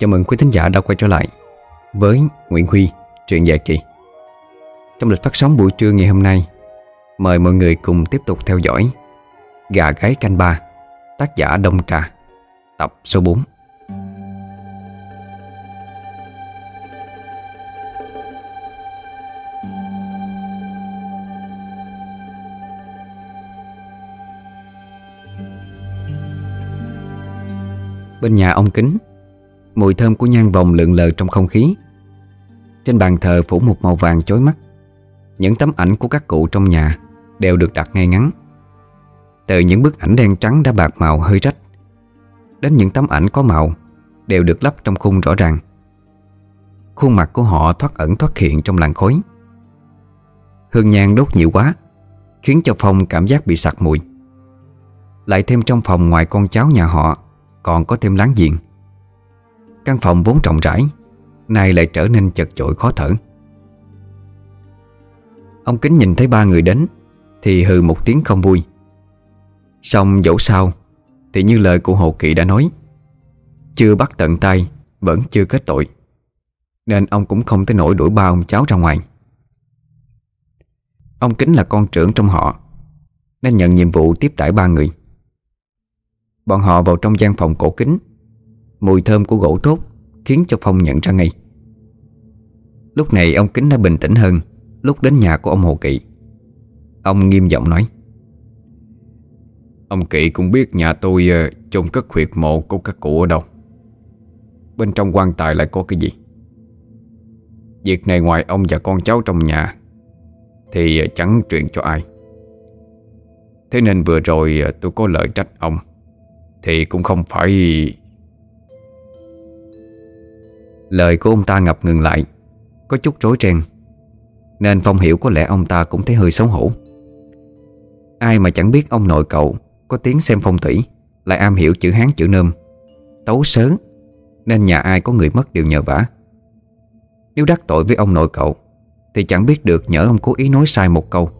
Chào mừng quý thính giả đã quay trở lại với Nguyễn Huy, truyện dài kỳ. Trong lịch phát sóng buổi trưa ngày hôm nay, mời mọi người cùng tiếp tục theo dõi Gà gái canh ba, tác giả Đông Trà, tập số 4. Bên nhà ông Kính Mùi thơm của nhang vòng lượn lờ trong không khí. Trên bàn thờ phủ một màu vàng chói mắt. Những tấm ảnh của các cụ trong nhà Đều được đặt ngay ngắn. Từ những bức ảnh đen trắng đã bạc màu hơi rách, Đến những tấm ảnh có màu Đều được lắp trong khung rõ ràng. Khuôn mặt của họ thoát ẩn thoát hiện trong làn khói. Hương nhang đốt nhiều quá, Khiến cho phòng cảm giác bị sặc mùi. Lại thêm trong phòng ngoài con cháu nhà họ Còn có thêm láng giềng. Căn phòng vốn rộng rãi, Nay lại trở nên chật chội khó thở. Ông Kính nhìn thấy ba người đến, Thì hừ một tiếng không vui. Xong dẫu sao, Thì như lời của Hồ Kỵ đã nói, Chưa bắt tận tay, Vẫn chưa kết tội, Nên ông cũng không tới nổi đuổi ba ông cháu ra ngoài. Ông Kính là con trưởng trong họ, Nên nhận nhiệm vụ tiếp đãi ba người. Bọn họ vào trong gian phòng cổ kính Mùi thơm của gỗ tốt Khiến cho Phong nhận ra ngay. Lúc này ông Kính đã bình tĩnh hơn Lúc đến nhà của ông Hồ Kỵ. Ông nghiêm giọng nói, Ông Kỵ cũng biết nhà tôi ờ, chôn cất huyệt mộ của các cụ ở đâu. Bên trong quan tài lại có cái gì? Việc này ngoài ông và con cháu trong nhà Thì ờ, chẳng truyền cho ai. Thế nên vừa rồi ờ, tôi có lợi trách ông Thì cũng không phải Lời của ông ta ngập ngừng lại. Có chút rối ren. Nên Phong hiểu có lẽ ông ta cũng thấy hơi xấu hổ. Ai mà chẳng biết ông nội cậu Có tiếng xem phong thủy, Lại am hiểu chữ Hán, chữ Nôm. Tấu sớ, Nên nhà ai có người mất đều nhờ vả. Nếu đắc tội với ông nội cậu, Thì chẳng biết được nhỡ ông cố ý nói sai một câu,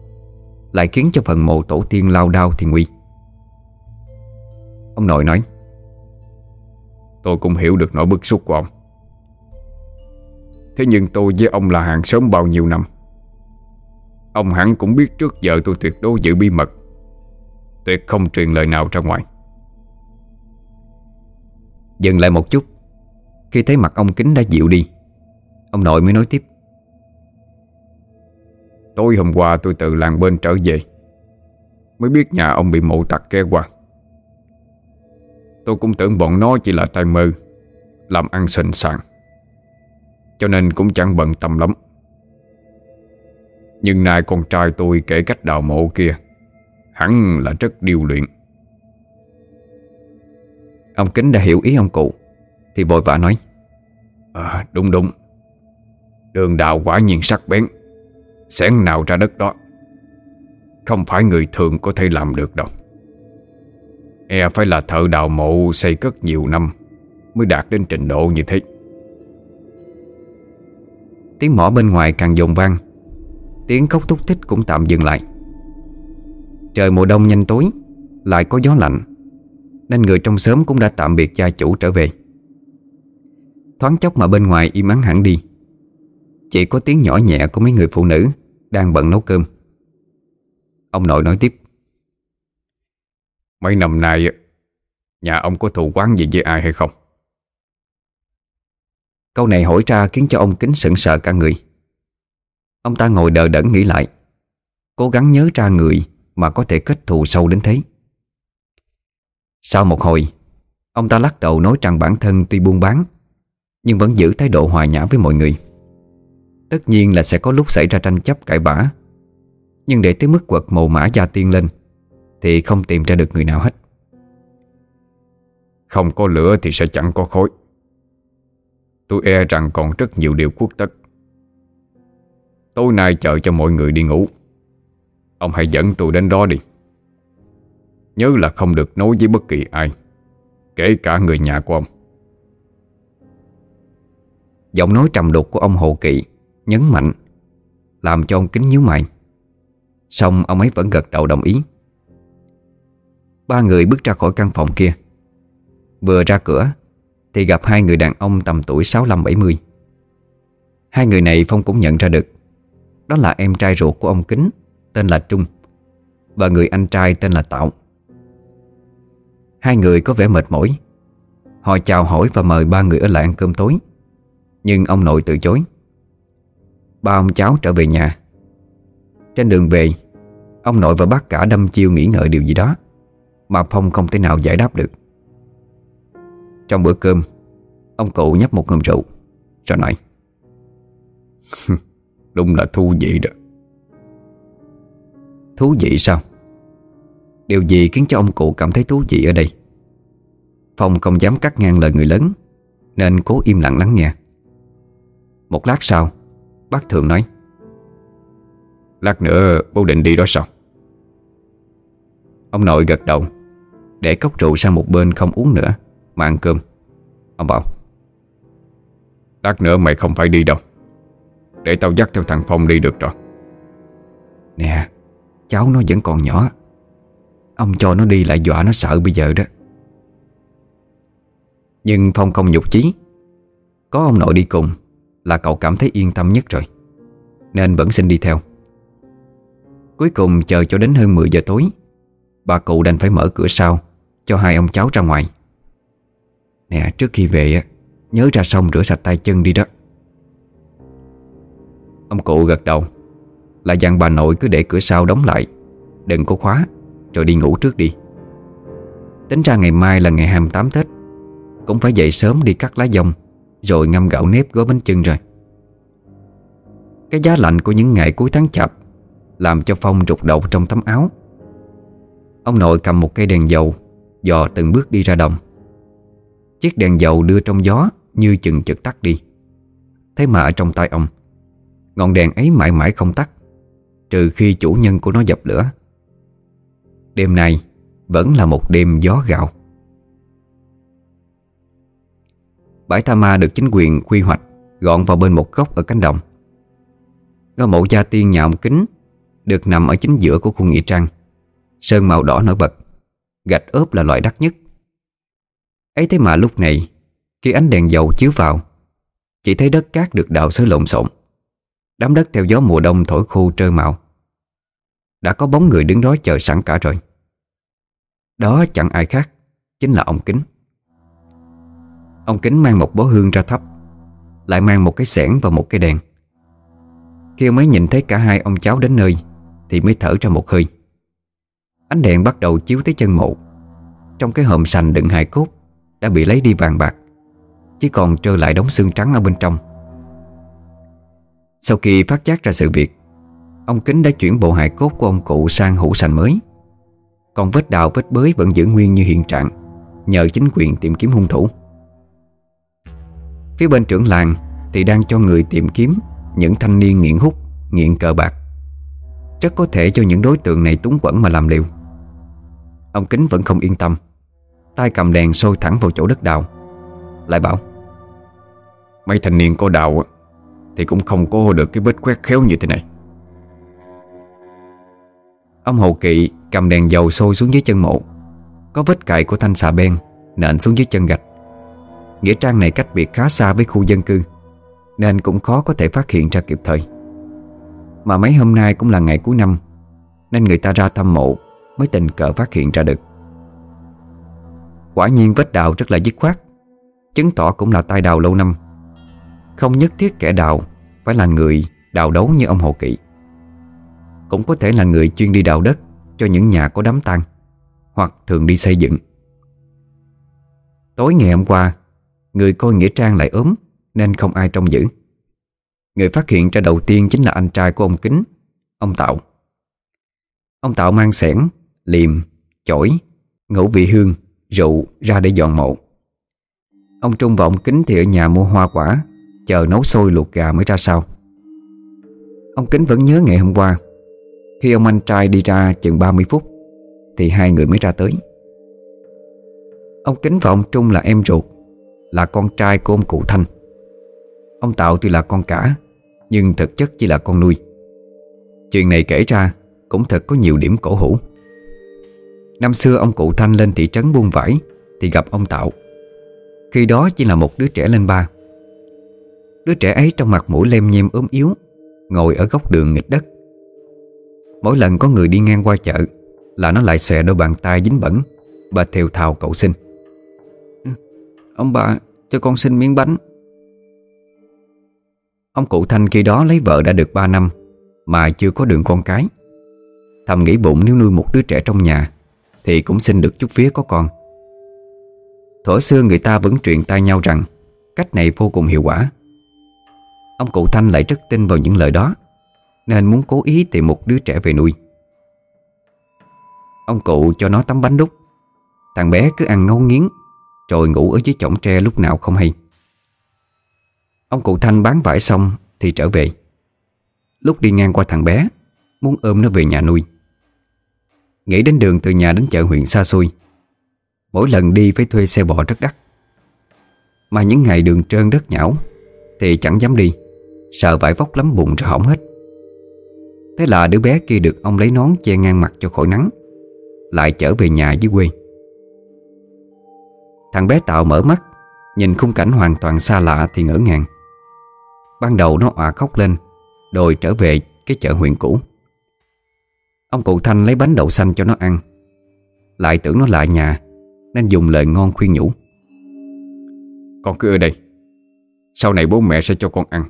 Lại khiến cho phần mộ tổ tiên lao đao thì nguy. Ông nội nói, Tôi cũng hiểu được nỗi bức xúc của ông. Thế nhưng tôi với ông là hàng xóm bao nhiêu năm? Ông hẳn cũng biết trước giờ tôi tuyệt đối giữ bí mật. Tuyệt không truyền lời nào ra ngoài. Dừng lại một chút. Khi thấy mặt ông kính đã dịu đi Ông nội mới nói tiếp. Tối hôm qua tôi từ làng bên trở về Mới biết nhà ông bị mụ tặc ke qua. Tôi cũng tưởng bọn nó chỉ là tay mơ Làm ăn sình sàng cho nên cũng chẳng bận tâm lắm. Nhưng nay con trai tôi kể cách đào mộ kia, Hẳn là rất điêu luyện. Ông Kính đã hiểu ý ông cụ, Thì vội vã nói À đúng đúng. Đường đào quả nhiên sắc bén Xẻn nào ra đất đó, Không phải người thường có thể làm được đâu. E phải là thợ đào mộ xây cất nhiều năm Mới đạt đến trình độ như thế. Tiếng mỏ bên ngoài càng dồn vang. Tiếng khóc thúc thích cũng tạm dừng lại. Trời mùa đông nhanh tối, Lại có gió lạnh, Nên người trong xóm cũng đã tạm biệt gia chủ trở về. Thoáng chốc mà bên ngoài im ắng hẳn đi. Chỉ có tiếng nhỏ nhẹ của mấy người phụ nữ Đang bận nấu cơm. Ông nội nói tiếp. Mấy năm nay, Nhà ông có thù quán gì với ai hay không? Câu này hỏi ra khiến cho ông kính sững sờ cả người. Ông ta ngồi đờ đẫn nghĩ lại, Cố gắng nhớ ra người Mà có thể kết thù sâu đến thế. Sau một hồi, Ông ta lắc đầu nói rằng bản thân tuy buôn bán, Nhưng vẫn giữ thái độ hòa nhã với mọi người. Tất nhiên là sẽ có lúc xảy ra tranh chấp cãi vã, Nhưng để tới mức quật mồ mã gia tiên lên, Thì không tìm ra được người nào hết. Không có lửa thì sẽ chẳng có khói. Tôi e rằng còn rất nhiều điều quốc tất. Tối nay chờ cho mọi người đi ngủ. Ông hãy dẫn tôi đến đó đi. Nhớ là không được nói với bất kỳ ai, Kể cả người nhà của ông. Giọng nói trầm đục của ông Hồ Kỵ Nhấn mạnh, Làm cho ông kính nhíu mày. Xong ông ấy vẫn gật đầu đồng ý. Ba người bước ra khỏi căn phòng kia. Vừa ra cửa thì gặp hai người đàn ông tầm tuổi 65-70 Hai người này Phong cũng nhận ra được. Đó là em trai ruột của ông Kính, Tên là Trung, Và người anh trai tên là Tạo. Hai người có vẻ mệt mỏi. Họ chào hỏi và mời ba người ở lại ăn cơm tối. Nhưng ông nội từ chối. Ba ông cháu trở về nhà. Trên đường về, Ông nội và bác cả đâm chiêu nghĩ ngợi điều gì đó, Mà Phong không thể nào giải đáp được. Trong bữa cơm. Ông cụ nhấp một ngụm rượu. Rồi nói. Đúng là thú vị đó. Thú vị sao? Điều gì khiến cho ông cụ cảm thấy thú vị ở đây? Phong không dám cắt ngang lời người lớn, Nên cố im lặng lắng nghe. Một lát sau, Bác Thường nói. Lát nữa, bố định đi đó sao? Ông nội gật đầu, Để cốc rượu sang một bên không uống nữa. Mà ăn cơm. Ông bảo, Lát nữa mày không phải đi đâu. Để tao dắt theo thằng Phong đi được rồi. Nè, Cháu nó vẫn còn nhỏ. Ông cho nó đi lại dọa nó sợ bây giờ đó. Nhưng Phong không nhục chí. Có ông nội đi cùng Là cậu cảm thấy yên tâm nhất rồi. Nên vẫn xin đi theo. Cuối cùng chờ cho đến hơn 10 giờ tối, Bà cụ đành phải mở cửa sau Cho hai ông cháu ra ngoài. Nè, trước khi về Nhớ ra sông rửa sạch tay chân đi đó. Ông cụ gật đầu. Là dặn bà nội cứ để cửa sau đóng lại, Đừng có khóa, Rồi đi ngủ trước đi. Tính ra ngày mai là ngày 28 Tết, Cũng phải dậy sớm đi cắt lá dông Rồi ngâm gạo nếp gói bánh chưng rồi. Cái giá lạnh của những ngày cuối tháng chạp Làm cho Phong rụt đầu trong tấm áo. Ông nội cầm một cây đèn dầu, Dò từng bước đi ra đồng. Chiếc đèn dầu đưa trong gió Như chừng chợt tắt đi. Thế mà ở trong tay ông, Ngọn đèn ấy mãi mãi không tắt, Trừ khi chủ nhân của nó dập lửa. Đêm nay Vẫn là một đêm gió gạo Bãi Tha Ma được chính quyền quy hoạch Gọn vào bên một góc ở cánh đồng. Ngôi mộ gia tiên nhà ông kính Được nằm ở chính giữa của khu nghĩa trang. Sơn màu đỏ nổi bật, Gạch ốp là loại đắt nhất ấy thế mà lúc này, Khi ánh đèn dầu chiếu vào, Chỉ thấy đất cát được đào xới lộn xộn. Đám đất theo gió mùa đông thổi khô trơ mạo Đã có bóng người đứng đó chờ sẵn cả rồi. Đó chẳng ai khác, Chính là ông Kính. Ông Kính mang một bó hương ra thắp, Lại mang một cái xẻng và một cái đèn. Khi ông ấy nhìn thấy cả hai ông cháu đến nơi, Thì mới thở ra một hơi. Ánh đèn bắt đầu chiếu tới chân mộ. Trong cái hòm sành đựng hài cốt đã bị lấy đi vàng bạc, Chỉ còn trơ lại đống xương trắng ở bên trong. Sau khi phát giác ra sự việc, Ông Kính đã chuyển bộ hài cốt của ông cụ sang hũ sành mới. Còn vết đào vết bới vẫn giữ nguyên như hiện trạng, Nhờ chính quyền tìm kiếm hung thủ. Phía bên trưởng làng Thì đang cho người tìm kiếm Những thanh niên nghiện hút, Nghiện cờ bạc. Rất có thể cho những đối tượng này túng quẩn mà làm liều. Ông Kính vẫn không yên tâm tay cầm đèn sôi thẳng vào chỗ đất đào. Lại bảo, Mấy thanh niên có đào Thì cũng không có được cái vết quét khéo như thế này. Ông Hồ Kỵ cầm đèn dầu sôi xuống dưới chân mộ. Có vết cài của thanh xà beng Nện xuống dưới chân gạch. Nghĩa trang này cách biệt khá xa với khu dân cư, Nên cũng khó có thể phát hiện ra kịp thời. Mà mấy hôm nay cũng là ngày cuối năm, Nên người ta ra thăm mộ Mới tình cờ phát hiện ra được. Quả nhiên vết đào rất là dứt khoát. Chứng tỏ cũng là tay đào lâu năm. Không nhất thiết kẻ đào Phải là người đào đấu như ông Hồ Kỵ. Cũng có thể là người chuyên đi đào đất Cho những nhà có đám tang Hoặc thường đi xây dựng. Tối ngày hôm qua Người coi Nghĩa Trang lại ốm Nên không ai trông giữ. Người phát hiện ra đầu tiên chính là anh trai của ông Kính Ông Tạo. Ông Tạo mang sẻn, liềm, chổi, ngũ vị hương, rượu ra để dọn mộ. Ông Trung và ông Kính thì ở nhà mua hoa quả, Chờ nấu sôi luộc gà mới ra sau. Ông Kính vẫn nhớ ngày hôm qua, Khi ông anh trai đi ra chừng 30 phút, Thì hai người mới ra tới. Ông Kính và ông Trung là em ruột, Là con trai của ông cụ Thanh. Ông Tạo tuy là con cả, Nhưng thực chất chỉ là con nuôi. Chuyện này kể ra Cũng thật có nhiều điểm cổ hủ. Năm xưa ông cụ Thanh lên thị trấn buôn vải Thì gặp ông Tạo. Khi đó chỉ là một đứa trẻ lên ba. Đứa trẻ ấy trong mặt mũi lem nhem ốm yếu Ngồi ở góc đường nghịch đất. Mỗi lần có người đi ngang qua chợ Là nó lại xòe đôi bàn tay dính bẩn Và thều thào cậu xin. Ừ, Ông bà cho con xin miếng bánh. Ông cụ Thanh khi đó lấy vợ đã được 3 năm Mà chưa có đường con cái. Thầm nghĩ bụng nếu nuôi một đứa trẻ trong nhà thì cũng xin được chút phía có con. Thổ xưa người ta vẫn truyền tai nhau rằng, Cách này vô cùng hiệu quả. Ông cụ Thanh lại rất tin vào những lời đó, Nên muốn cố ý tìm một đứa trẻ về nuôi. Ông cụ cho nó tấm bánh đúc. Thằng bé cứ ăn ngấu nghiến, Rồi ngủ ở dưới chổng tre lúc nào không hay. Ông cụ Thanh bán vải xong Thì trở về. Lúc đi ngang qua thằng bé, Muốn ôm nó về nhà nuôi. Nghĩ đến đường từ nhà đến chợ huyện xa xôi, Mỗi lần đi phải thuê xe bò rất đắt. Mà những ngày đường trơn đất nhão Thì chẳng dám đi, Sợ vải vóc lắm bụng rồi hỏng hết. Thế là đứa bé kia được ông lấy nón che ngang mặt cho khỏi nắng, Lại trở về nhà dưới quê. Thằng bé Tạo mở mắt, Nhìn khung cảnh hoàn toàn xa lạ thì ngỡ ngàng. Ban đầu nó òa khóc lên, Rồi trở về cái chợ huyện cũ. Ông cụ Thanh lấy bánh đậu xanh cho nó ăn. Lại tưởng nó lại nhà, Nên dùng lời ngon khuyên nhủ. Con cứ ở đây. Sau này bố mẹ sẽ cho con ăn.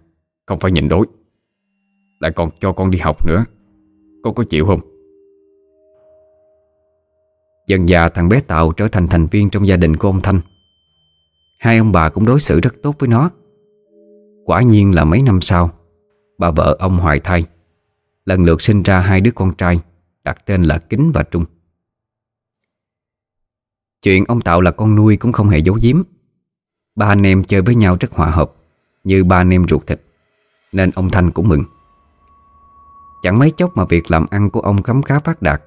Không phải nhịn đối Lại còn cho con đi học nữa. Con có chịu không? Dần già thằng bé tàu trở thành thành viên trong gia đình của ông Thanh. Hai ông bà cũng đối xử rất tốt với nó. Quả nhiên là mấy năm sau, Bà vợ ông hoài thai Lần lượt sinh ra hai đứa con trai. Đặt tên là Kính và Trung. Chuyện ông Tạo là con nuôi cũng không hề giấu giếm. Ba anh em chơi với nhau rất hòa hợp, Như ba anh em ruột thịt, Nên ông Thanh cũng mừng. Chẳng mấy chốc mà việc làm ăn của ông khấm khá phát đạt.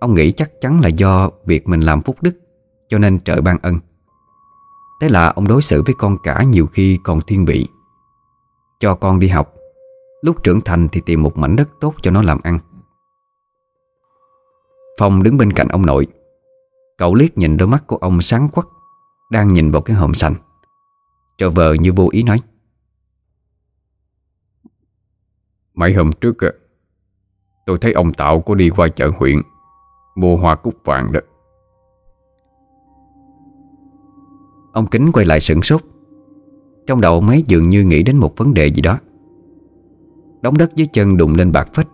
Ông nghĩ chắc chắn là do việc mình làm phúc đức, Cho nên trời ban ân. Thế là ông đối xử với con cả nhiều khi còn thiên vị. Cho con đi học, Lúc trưởng thành thì tìm một mảnh đất tốt cho nó làm ăn. Phong đứng bên cạnh ông nội. Cậu liếc nhìn đôi mắt của ông sáng quắc Đang nhìn vào cái hòm xanh Trở vờ như vô ý nói. Mấy hôm trước Tôi thấy ông Tạo có đi qua chợ huyện Mua hoa cúc vàng đó. Ông Kính quay lại sửng sốt. Trong đầu mấy dường như nghĩ đến một vấn đề gì đó. Đống đất dưới chân đụng lên bạc phách.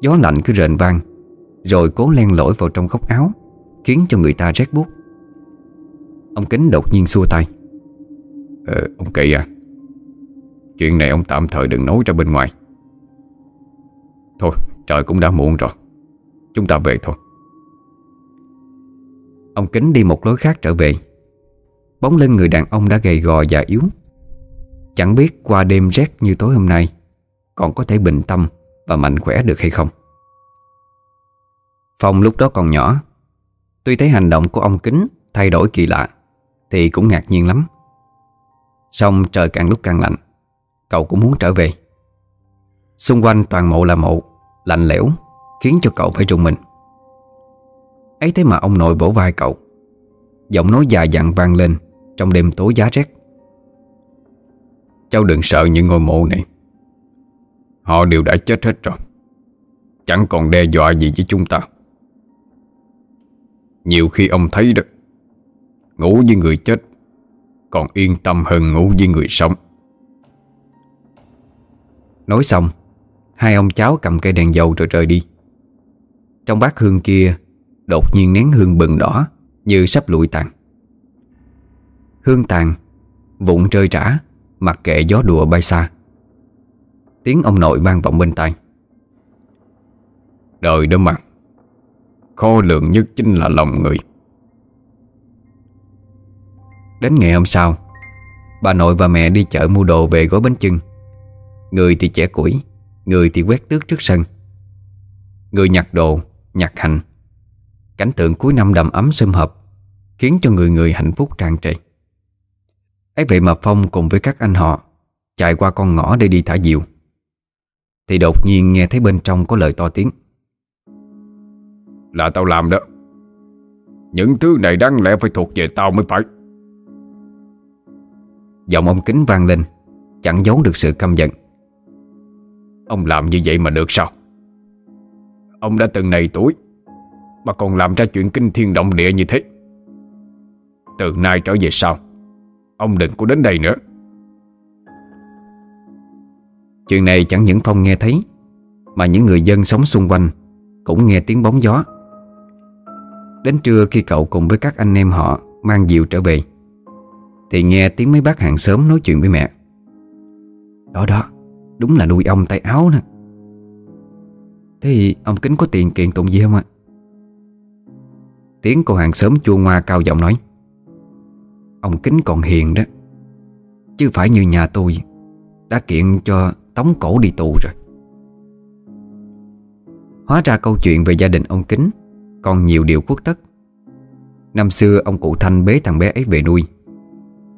Gió lạnh cứ rền vang rồi cố len lỏi vào trong góc áo Khiến cho người ta rét buốt. Ông Kính đột nhiên xua tay. Ờ, Ông Kỳ à Chuyện này ông tạm thời đừng nói ra bên ngoài. Thôi trời cũng đã muộn rồi Chúng ta về thôi. Ông Kính đi một lối khác trở về. Bóng lưng người đàn ông đã gầy gò và yếu. Chẳng biết qua đêm rét như tối hôm nay Còn có thể bình tâm Và mạnh khỏe được hay không. Phong lúc đó còn nhỏ. Tuy thấy hành động của ông Kính Thay đổi kỳ lạ, Thì cũng ngạc nhiên lắm. Xong trời càng lúc càng lạnh, Cậu cũng muốn trở về. Xung quanh toàn mộ là mộ, Lạnh lẽo, Khiến cho cậu phải rùng mình. Ấy thế mà ông nội bổ vai cậu, Giọng nói dài dặn vang lên Trong đêm tối giá rét. Cháu đừng sợ những ngôi mộ này. Họ đều đã chết hết rồi. Chẳng còn đe dọa gì với chúng ta. Nhiều khi ông thấy đó, Ngủ với người chết, Còn yên tâm hơn ngủ với người sống. Nói xong, Hai ông cháu cầm cây đèn dầu rồi rời đi. Trong bát hương kia, Đột nhiên nén hương bừng đỏ Như sắp lụi tàn. Hương tàn, Vụn rơi rã Mặc kệ gió đùa bay xa. Tiếng ông nội vang vọng bên tai. Đời đó mà Khó lượng nhất chính là lòng người. Đến ngày hôm sau Bà nội và mẹ đi chợ mua đồ về gói bánh chưng. Người thì chẻ củi Người thì quét tước trước sân. Người nhặt đồ, nhặt hành. Cảnh tượng cuối năm đầm ấm sum họp Khiến cho người người hạnh phúc tràn trề. Ấy vậy mà Phong cùng với các anh họ Chạy qua con ngõ để đi thả diều. Thì đột nhiên nghe thấy bên trong có lời to tiếng. Là tao làm đó. Những thứ này đáng lẽ phải thuộc về tao mới phải. Giọng ông kính vang lên Chẳng giấu được sự căm giận. Ông làm như vậy mà được sao? Ông đã từng này tuổi Mà còn làm ra chuyện kinh thiên động địa như thế. Từ nay trở về sau Ông đừng có đến đây nữa. Chuyện này chẳng những Phong nghe thấy Mà những người dân sống xung quanh Cũng nghe tiếng bóng gió Đến trưa khi cậu cùng với các anh em họ Mang diệu trở về. Thì nghe tiếng mấy bác hàng xóm nói chuyện với mẹ. Đó đó, Đúng là nuôi ông tay áo nè. Thế thì ông Kính có tiền kiện tụng gì không ạ? Tiếng cô hàng xóm chua ngoa cao giọng nói. Ông Kính còn hiền đó, Chứ phải như nhà tôi Đã kiện cho tống cổ đi tù rồi. Hóa ra câu chuyện về gia đình ông Kính còn nhiều điều khuất tất. Năm xưa, ông cụ Thanh bế thằng bé ấy về nuôi.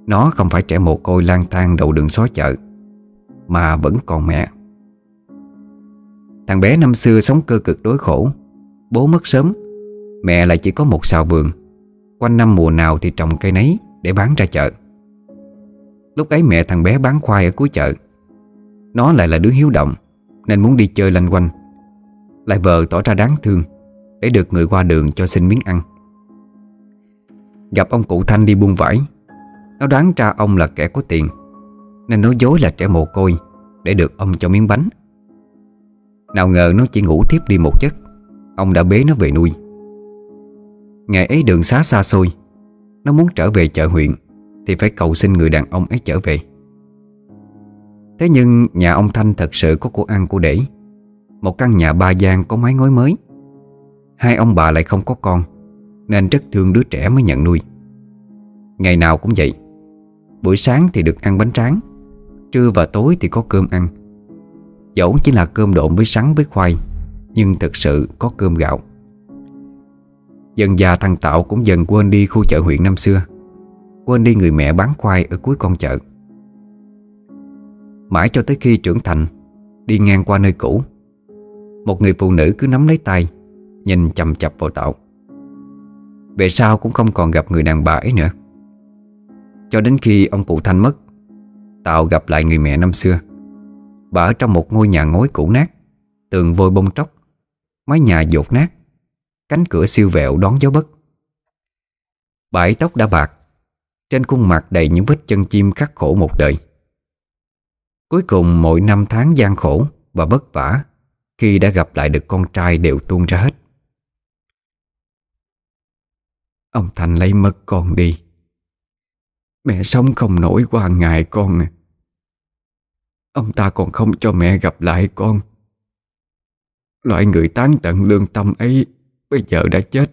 Nó không phải trẻ mồ côi lang thang đầu đường xó chợ, Mà vẫn còn mẹ. Thằng bé năm xưa sống cơ cực đối khổ. Bố mất sớm, Mẹ lại chỉ có một xào vườn. Quanh năm mùa nào thì trồng cây nấy Để bán ra chợ. Lúc ấy mẹ thằng bé bán khoai ở cuối chợ. Nó lại là đứa hiếu động, Nên muốn đi chơi lanh quanh. Lại vợ tỏ ra đáng thương. Để được người qua đường cho xin miếng ăn. Gặp ông cụ Thanh đi buôn vải, Nó đoán ra ông là kẻ có tiền, Nên nói dối là trẻ mồ côi Để được ông cho miếng bánh. Nào ngờ nó chỉ ngủ tiếp đi một giấc, Ông đã bế nó về nuôi. Ngày ấy đường xá xa xôi, Nó muốn trở về chợ huyện Thì phải cầu xin người đàn ông ấy trở về. Thế nhưng nhà ông Thanh thật sự có của ăn của để, Một căn nhà ba gian có mái ngói mới. Hai ông bà lại không có con, Nên rất thương đứa trẻ mới nhận nuôi. Ngày nào cũng vậy, Buổi sáng thì được ăn bánh tráng, Trưa và tối thì có cơm ăn. Dẫu chỉ là cơm độn với sắn với khoai, Nhưng thực sự có cơm gạo. Dần già thằng Tạo cũng dần quên đi khu chợ huyện năm xưa, Quên đi người mẹ bán khoai ở cuối con chợ. Mãi cho tới khi trưởng thành, Đi ngang qua nơi cũ, Một người phụ nữ cứ nắm lấy tay Nhìn chầm chập vào Tạo Về sau cũng không còn gặp người đàn bà ấy nữa. Cho đến khi ông cụ Thanh mất Tạo gặp lại người mẹ năm xưa. Bà ở trong một ngôi nhà ngói cũ nát, Tường vôi bông tróc, Mái nhà dột nát, Cánh cửa siêu vẹo đón gió bất. Bãi tóc đã bạc, Trên khuôn mặt đầy những vết chân chim khắc khổ một đời. Cuối cùng mỗi năm tháng gian khổ và vất vả Khi đã gặp lại được con trai đều tuôn ra hết. Ông Thành lấy mất con đi. Mẹ sống không nổi qua ngày con à. Ông ta còn không cho mẹ gặp lại con. Loại người tán tận lương tâm ấy Bây giờ đã chết.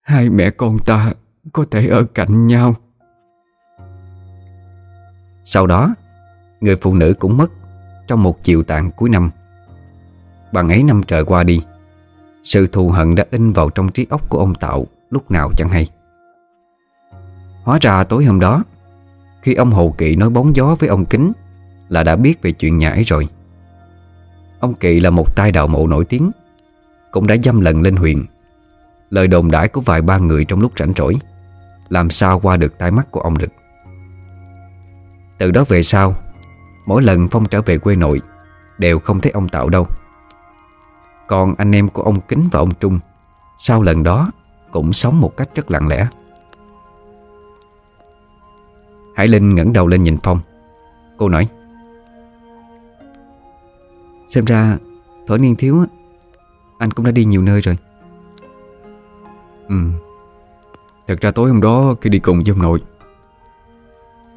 Hai mẹ con ta Có thể ở cạnh nhau. Sau đó, Người phụ nữ cũng mất Trong một chiều tàn cuối năm. Bằng ấy năm trời qua đi, Sự thù hận đã in vào trong trí óc của ông Tạo. Lúc nào chẳng hay. Hóa ra tối hôm đó, Khi ông Hồ Kỵ nói bóng gió với ông Kính Là đã biết về chuyện nhà ấy rồi. Ông Kỵ là một tai đạo mộ nổi tiếng, Cũng đã dâm lần lên huyện Lời đồn đãi của vài ba người trong lúc rảnh rỗi, Làm sao qua được tai mắt của ông được. Từ đó về sau, Mỗi lần Phong trở về quê nội Đều không thấy ông Tạo đâu. Còn anh em của ông Kính và ông Trung, Sau lần đó cũng sống một cách rất lặng lẽ. Hải Linh ngẩng đầu lên nhìn Phong. Cô nói Xem ra Thổi niên thiếu Anh cũng đã đi nhiều nơi rồi. Ừ Thật ra tối hôm đó khi đi cùng với ông nội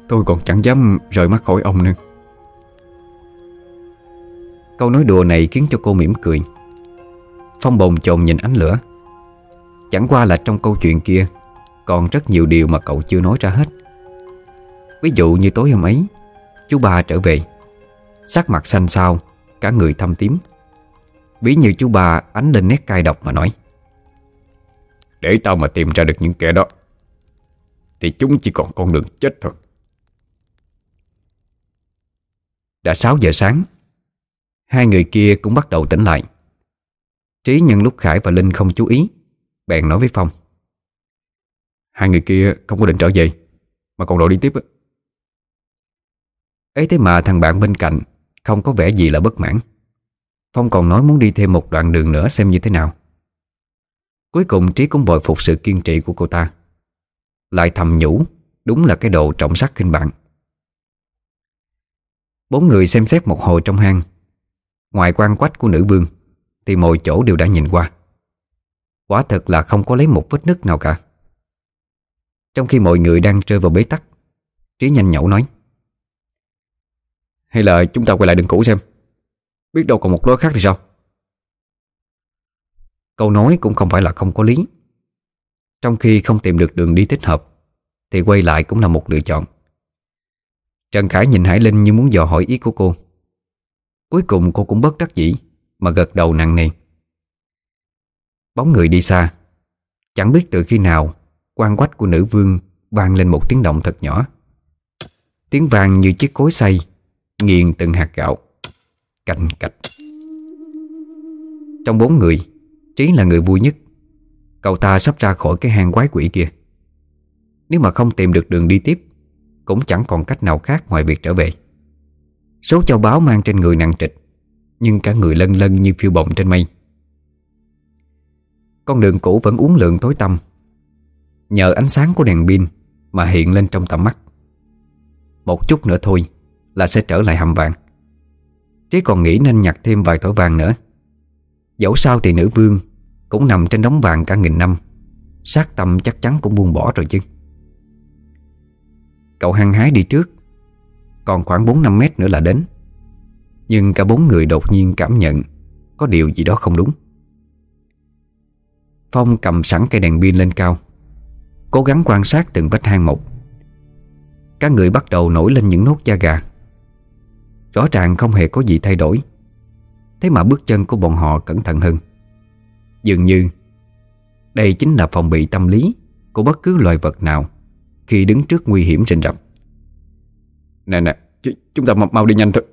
Tôi còn chẳng dám rời mắt khỏi ông nữa. Câu nói đùa này khiến cho cô mỉm cười. Phong bồn chồn nhìn ánh lửa Chẳng qua là trong câu chuyện kia Còn rất nhiều điều mà cậu chưa nói ra hết. Ví dụ như tối hôm ấy Chú ba trở về. Sắc mặt xanh xao Cả người thâm tím. Ví như chú ba ánh lên nét cay độc mà nói. Để tao mà tìm ra được những kẻ đó Thì chúng chỉ còn con đường chết thôi. Đã 6 giờ sáng Hai người kia cũng bắt đầu tỉnh lại. Trí nhân lúc Khải và Linh không chú ý Bèn nói với Phong. Hai người kia không có định trở về, Mà còn đội đi tiếp ấy thế mà thằng bạn bên cạnh Không có vẻ gì là bất mãn. Phong còn nói muốn đi thêm một đoạn đường nữa xem như thế nào. Cuối cùng Trí cũng bồi phục sự kiên trì của cô ta. Lại thầm nhủ, Đúng là cái đồ trọng sắc khinh bạn Bốn người xem xét một hồi trong hang. Ngoài quan quách của nữ vương, Thì mọi chỗ đều đã nhìn qua. Quả thật là không có lấy một vết nứt nào cả. Trong khi mọi người đang rơi vào bế tắc, Trí nhanh nhẩu nói. Hay là chúng ta quay lại đường cũ xem. Biết đâu còn một lối khác thì sao? Câu nói cũng không phải là không có lý. Trong khi không tìm được đường đi thích hợp, Thì quay lại cũng là một lựa chọn. Trần Khải nhìn Hải Linh như muốn dò hỏi ý của cô. Cuối cùng cô cũng bất đắc dĩ Mà gật đầu nặng nề. Bóng người đi xa. Chẳng biết từ khi nào, quan quách của nữ vương vang lên một tiếng động thật nhỏ. Tiếng vang như chiếc cối xay, Nghiền từng hạt gạo. Cạnh cạch. Trong bốn người, Trí là người vui nhất. Cậu ta sắp ra khỏi cái hang quái quỷ kia. Nếu mà không tìm được đường đi tiếp, Cũng chẳng còn cách nào khác ngoài việc trở về. Số châu báo mang trên người nặng trịch, Nhưng cả người lân lân như phiêu bồng trên mây. Con đường cũ vẫn uống lượng tối tăm. Nhờ ánh sáng của đèn pin Mà hiện lên trong tầm mắt. Một chút nữa thôi Là sẽ trở lại hầm vàng. Trí còn nghĩ nên nhặt thêm vài thỏi vàng nữa. Dẫu sao thì nữ vương Cũng nằm trên đống vàng cả nghìn năm, Sát tâm chắc chắn cũng buông bỏ rồi chứ. Cậu hăng hái đi trước, Còn khoảng 4-5 mét nữa là đến. Nhưng cả bốn người đột nhiên cảm nhận Có điều gì đó không đúng. Phong cầm sẵn cây đèn pin lên cao Cố gắng quan sát từng vách hang một Các người bắt đầu nổi lên những nốt da gà. Rõ ràng không hề có gì thay đổi Thế mà bước chân của bọn họ cẩn thận hơn. Dường như Đây chính là phòng bị tâm lý Của bất cứ loài vật nào Khi đứng trước nguy hiểm rình rập. Nè nè Chúng ta mau đi nhanh thôi.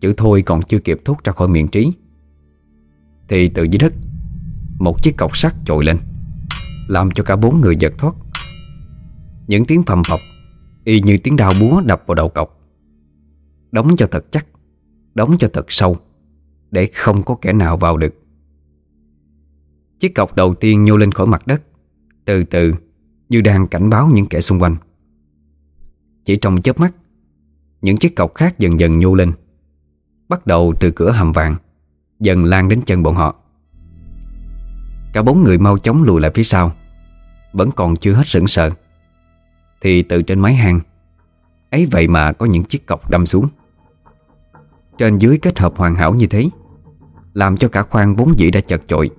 Chữ thôi còn chưa kịp thốt ra khỏi miệng trí Thì từ dưới đất một chiếc cọc sắt trồi lên, Làm cho cả bốn người giật thoát. Những tiếng phầm phọc Y như tiếng đao búa đập vào đầu cọc. Đóng cho thật chắc, Đóng cho thật sâu, Để không có kẻ nào vào được. Chiếc cọc đầu tiên nhô lên khỏi mặt đất, Từ từ Như đang cảnh báo những kẻ xung quanh. Chỉ trong chớp mắt, Những chiếc cọc khác dần dần nhô lên, Bắt đầu từ cửa hầm vàng, Dần lan đến chân bọn họ. Cả bốn người mau chóng lùi lại phía sau. Vẫn còn chưa hết sững sờ. Thì từ trên mái hang, ấy vậy mà có những chiếc cọc đâm xuống. Trên dưới kết hợp hoàn hảo như thế, Làm cho cả khoang vốn dĩ đã chật chội,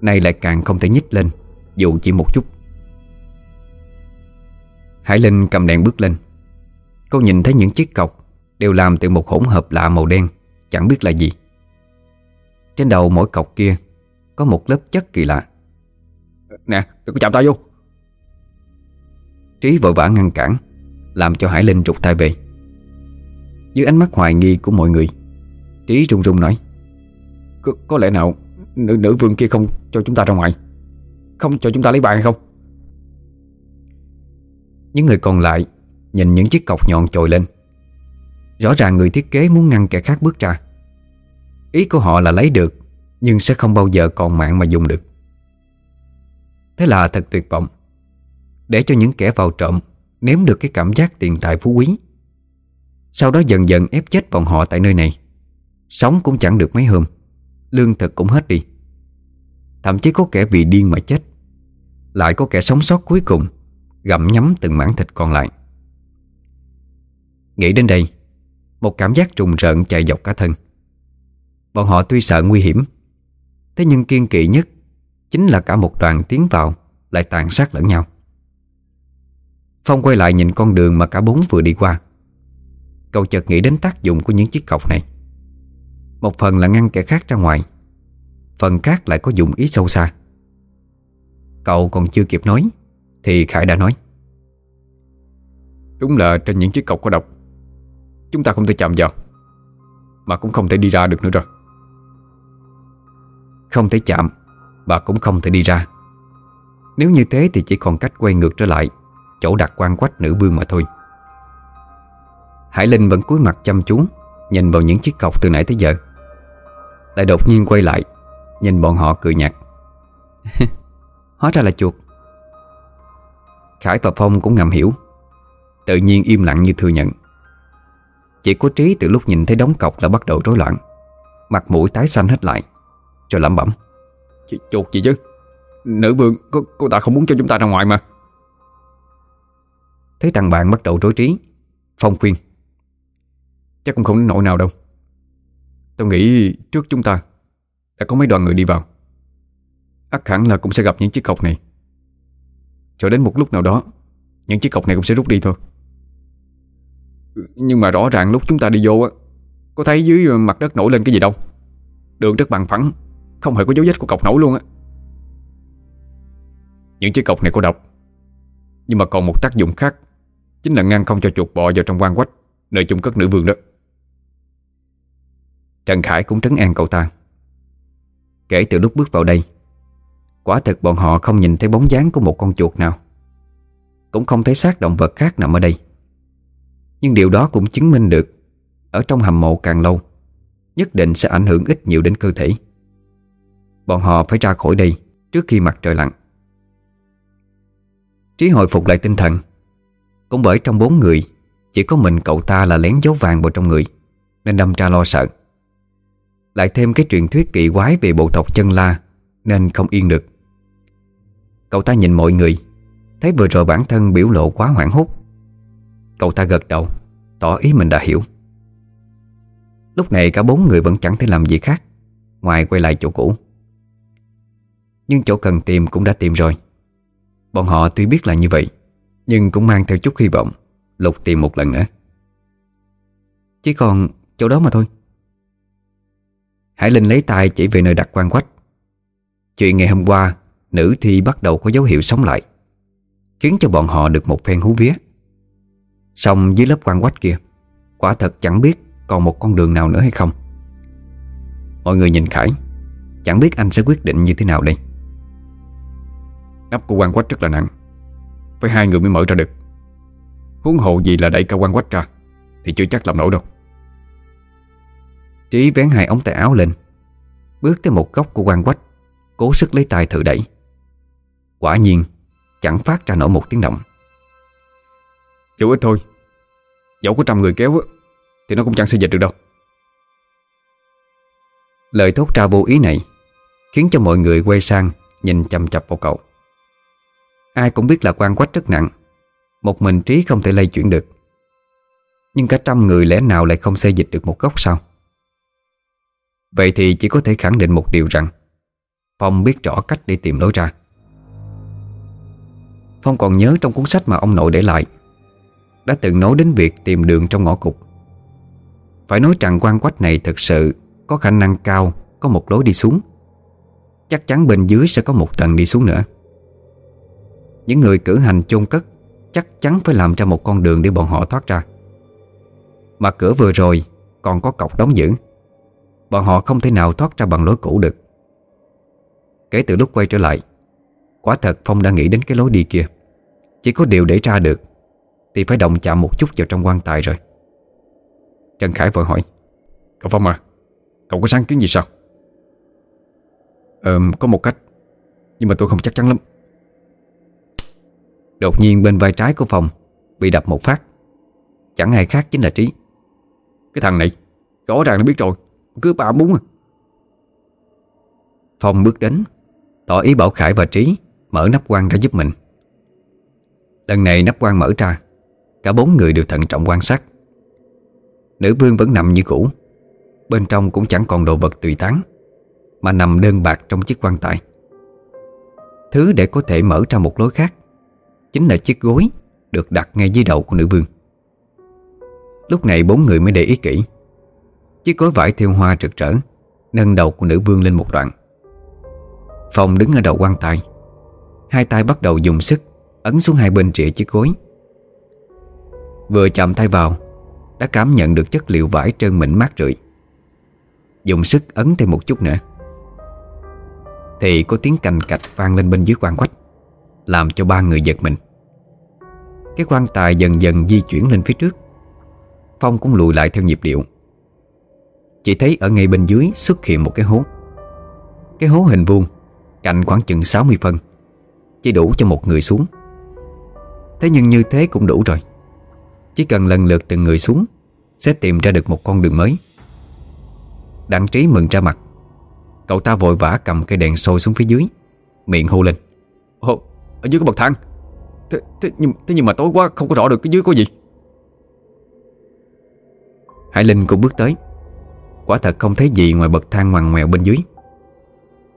Nay lại càng không thể nhích lên, Dù chỉ một chút. Hải Linh cầm đèn bước lên. Cô nhìn thấy những chiếc cọc Đều làm từ một hỗn hợp lạ màu đen, Chẳng biết là gì. Trên đầu mỗi cọc kia có một lớp chất kỳ lạ. Nè đừng có chạm tay vô. Trí vội vã ngăn cản Làm cho Hải Linh rụt tay về. Dưới ánh mắt hoài nghi của mọi người Trí run run nói có, có lẽ nào nữ, nữ vương kia không cho chúng ta ra ngoài? Không cho chúng ta lấy bàn hay không? Những người còn lại Nhìn những chiếc cọc nhọn trồi lên. Rõ ràng người thiết kế muốn ngăn kẻ khác bước ra. Ý của họ là lấy được nhưng sẽ không bao giờ còn mạng mà dùng được. Thế là thật tuyệt vọng. Để cho những kẻ vào trộm Nếm được cái cảm giác tiền tài phú quý. Sau đó dần dần ép chết bọn họ tại nơi này. Sống cũng chẳng được mấy hôm. Lương thực cũng hết đi. Thậm chí có kẻ vì điên mà chết. Lại có kẻ sống sót cuối cùng Gặm nhắm từng mảng thịt còn lại. Nghĩ đến đây, Một cảm giác trùng rợn chạy dọc cả thân. Bọn họ tuy sợ nguy hiểm Thế nhưng kiên kỵ nhất Chính là cả một đoàn tiến vào, Lại tàn sát lẫn nhau. Phong quay lại nhìn con đường mà cả bốn vừa đi qua. Cậu chợt nghĩ đến tác dụng của những chiếc cọc này. Một phần là ngăn kẻ khác ra ngoài, Phần khác lại có dụng ý sâu xa. Cậu còn chưa kịp nói, Thì Khải đã nói. Đúng là trên những chiếc cọc có độc, Chúng ta không thể chạm vào, Mà cũng không thể đi ra được nữa rồi. Không thể chạm Và cũng không thể đi ra. Nếu như thế thì chỉ còn cách quay ngược trở lại, Chỗ đặt quan quách nữ vương mà thôi. Hải Linh vẫn cúi mặt chăm chú, Nhìn vào những chiếc cọc từ nãy tới giờ. Lại đột nhiên quay lại, Nhìn bọn họ cười nhạt. Hóa ra là chuột. Khải và Phong cũng ngầm hiểu. Tự nhiên im lặng như thừa nhận. Chỉ có Trí từ lúc nhìn thấy đóng cọc là bắt đầu rối loạn. Mặt mũi tái xanh hết lại. Cho lẩm bẩm. Chuột gì chứ Nữ vương cô, cô ta không muốn cho chúng ta ra ngoài mà. Thấy thằng bạn bắt đầu rối trí Phong khuyên. Chắc cũng không đến nỗi nào đâu. Tôi nghĩ trước chúng ta Đã có mấy đoàn người đi vào. Ắt hẳn là cũng sẽ gặp những chiếc cọc này. Cho đến một lúc nào đó Những chiếc cọc này cũng sẽ rút đi thôi. Nhưng mà rõ ràng lúc chúng ta đi vô á Có thấy dưới mặt đất nổi lên cái gì đâu. Đường rất bằng phẳng không hề có dấu vết của cọc nổi luôn á. Những chiếc cọc này có độc Nhưng mà còn một tác dụng khác. Chính là ngăn không cho chuột bò vào trong quan quách, Nơi chung cất nữ vương đó. Trần Khải cũng trấn an cậu ta. Kể từ lúc bước vào đây, Quả thực bọn họ không nhìn thấy bóng dáng của một con chuột nào. Cũng không thấy xác động vật khác nằm ở đây. Nhưng điều đó cũng chứng minh được, Ở trong hầm mộ càng lâu, Nhất định sẽ ảnh hưởng ít nhiều đến cơ thể. Bọn họ phải ra khỏi đây Trước khi mặt trời lặn. Trí hồi phục lại tinh thần. Cũng bởi trong bốn người, Chỉ có mình cậu ta là lén dấu vàng vào trong người, Nên đâm ra lo sợ. Lại thêm cái truyền thuyết kỳ quái về bộ tộc chân la, Nên không yên được. Cậu ta nhìn mọi người, Thấy vừa rồi bản thân biểu lộ quá hoảng hốt. Cậu ta gật đầu, Tỏ ý mình đã hiểu. Lúc này cả bốn người vẫn chẳng thể làm gì khác, Ngoài quay lại chỗ cũ. Nhưng chỗ cần tìm cũng đã tìm rồi. Bọn họ tuy biết là như vậy, Nhưng cũng mang theo chút hy vọng, Lục tìm một lần nữa. Chỉ còn chỗ đó mà thôi. Hải Linh lấy tay chỉ về nơi đặt quan quách. Chuyện ngày hôm qua, Nữ thi bắt đầu có dấu hiệu sống lại, Khiến cho bọn họ được một phen hú vía. Xong dưới lớp quan quách kia, Quả thật chẳng biết còn một con đường nào nữa hay không. Mọi người nhìn Khải, Chẳng biết anh sẽ quyết định như thế nào đây. Nắp của quan quách rất là nặng. Phải hai người mới mở ra được. Huống hộ gì là đẩy cả quan quách ra Thì chưa chắc làm nổi đâu. Trí vén hai ống tay áo lên Bước tới một góc của quan quách Cố sức lấy tay thử đẩy. Quả nhiên Chẳng phát ra nổi một tiếng động. Chủ ít thôi Dẫu có trăm người kéo Thì nó cũng chẳng xây dịch được đâu. Lời thốt ra vô ý này Khiến cho mọi người quay sang Nhìn chầm chập vào cậu Ai cũng biết là quan quách rất nặng. Một mình trí không thể lay chuyển được. Nhưng cả trăm người lẽ nào lại không xây dịch được một góc sao? Vậy thì chỉ có thể khẳng định một điều rằng, Phong biết rõ cách để tìm lối ra. Phong còn nhớ trong cuốn sách mà ông nội để lại, Đã từng nói đến việc tìm đường trong ngõ cụt. Phải nói rằng quan quách này thực sự Có khả năng cao Có một lối đi xuống. Chắc chắn bên dưới sẽ có một tầng đi xuống nữa. Những người cử hành chôn cất Chắc chắn phải làm ra một con đường để bọn họ thoát ra. Mà cửa vừa rồi Còn có cọc đóng giữ. Bọn họ không thể nào thoát ra bằng lối cũ được. Kể từ lúc quay trở lại Quả thật Phong đã nghĩ đến cái lối đi kia. Chỉ có điều để ra được Thì phải động chạm một chút vào trong quan tài rồi. Trần Khải vội hỏi Cậu Phong à Cậu có sáng kiến gì sao? Ờ có một cách Nhưng mà tôi không chắc chắn lắm Đột nhiên bên vai trái của Phong Bị đập một phát. Chẳng ai khác chính là Trí. Cái thằng này, Rõ ràng nó biết rồi, Cứ ba bốn à. Phong bước đến, Tỏ ý bảo Khải và Trí Mở nắp quan ra giúp mình. Lần này nắp quan mở ra, Cả bốn người đều thận trọng quan sát. Nữ vương vẫn nằm như cũ, Bên trong cũng chẳng còn đồ vật tùy tán, Mà nằm đơn bạc trong chiếc quan tài. Thứ để có thể mở ra một lối khác Chính là chiếc gối Được đặt ngay dưới đầu của nữ vương. Lúc này bốn người mới để ý kỹ. Chiếc gối vải thiêu hoa rực rỡ, Nâng đầu của nữ vương lên một đoạn. Phong đứng ở đầu quan tài. Hai tay bắt đầu dùng sức, Ấn xuống hai bên trịa chiếc gối. Vừa chạm tay vào, Đã cảm nhận được chất liệu vải trơn mịn mát rượi. Dùng sức ấn thêm một chút nữa. Thì có tiếng cành cạch vang lên bên dưới quan quách. Làm cho ba người giật mình. Cái quan tài dần dần di chuyển lên phía trước. Phong cũng lùi lại theo nhịp điệu. Chỉ thấy ở ngay bên dưới xuất hiện một cái hố. Cái hố hình vuông Cạnh khoảng chừng 60 phân Chỉ đủ cho một người xuống. Thế nhưng như thế cũng đủ rồi. Chỉ cần lần lượt từng người xuống Sẽ tìm ra được một con đường mới. Đặng trí mừng ra mặt. Cậu ta vội vã cầm cây đèn sôi xuống phía dưới Miệng hô lên. Ồ, ở dưới có bậc thang. Thế, thế, nhưng, thế nhưng mà tối quá không có rõ được cái dưới có gì. Hải Linh cũng bước tới. Quả thật không thấy gì ngoài bậc thang ngoằn ngoèo bên dưới.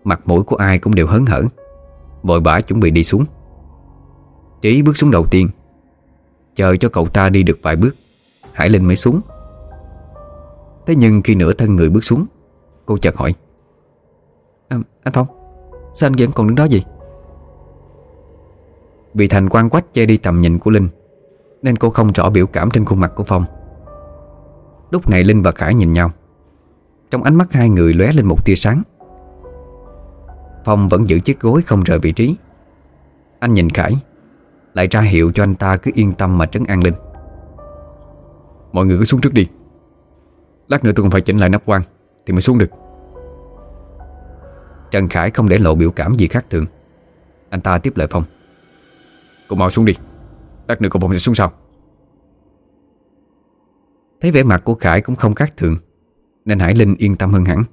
Mặt mũi của ai cũng đều hớn hở. Vội vã chuẩn bị đi xuống. Trí bước xuống đầu tiên. Chờ cho cậu ta đi được vài bước Hải Linh mới xuống. Thế nhưng khi nửa thân người bước xuống Cô chợt hỏi. À, Anh Phong Sao anh vẫn còn đứng đó gì vì thành quan quách che đi tầm nhìn của Linh Nên cô không rõ biểu cảm trên khuôn mặt của Phong. Lúc này Linh và Khải nhìn nhau. Trong ánh mắt hai người lóe lên một tia sáng. Phong vẫn giữ chiếc gối không rời vị trí. Anh nhìn Khải Lại ra hiệu cho anh ta cứ yên tâm mà trấn an Linh. Mọi người cứ xuống trước đi. Lát nữa tôi còn phải chỉnh lại nắp quan Thì mới xuống được. Trần Khải không để lộ biểu cảm gì khác thường. Anh ta tiếp lời Phong Cô mau xuống đi. Lát nữa cô bỗng sẽ xuống sau. Thấy vẻ mặt của Khải cũng không khác thường Nên Hải Linh yên tâm hơn hẳn.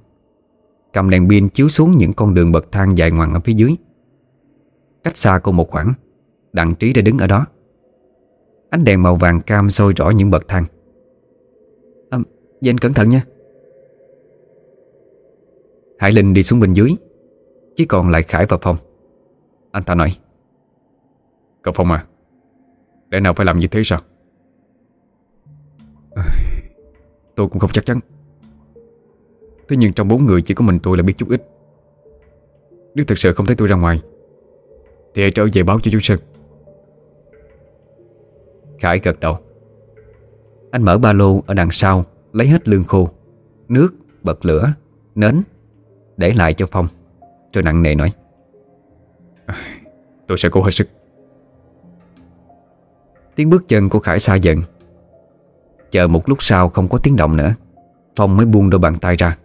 Cầm đèn pin chiếu xuống những con đường bậc thang dài ngoằng ở phía dưới. Cách xa cô một khoảng Đặng trí đã đứng ở đó. Ánh đèn màu vàng cam soi rõ những bậc thang. À, Vậy anh cẩn thận nha. Hải Linh đi xuống bên dưới Chỉ còn lại Khải và Phong. Anh ta nói. Cậu Phong à Để nào phải làm như thế sao? Tôi cũng không chắc chắn. Thế nhưng trong bốn người chỉ có mình tôi là biết chút ít. Nếu thật sự không thấy tôi ra ngoài Thì hãy trở về báo cho chú Sơn. Khải gật đầu. Anh mở ba lô ở đằng sau Lấy hết lương khô Nước, bật lửa, nến Để lại cho Phong Rồi nặng nề nói. Tôi sẽ cố hết sức. Tiếng bước chân của Khải xa dần. Chờ một lúc sau không có tiếng động nữa, Phong mới buông đôi bàn tay ra.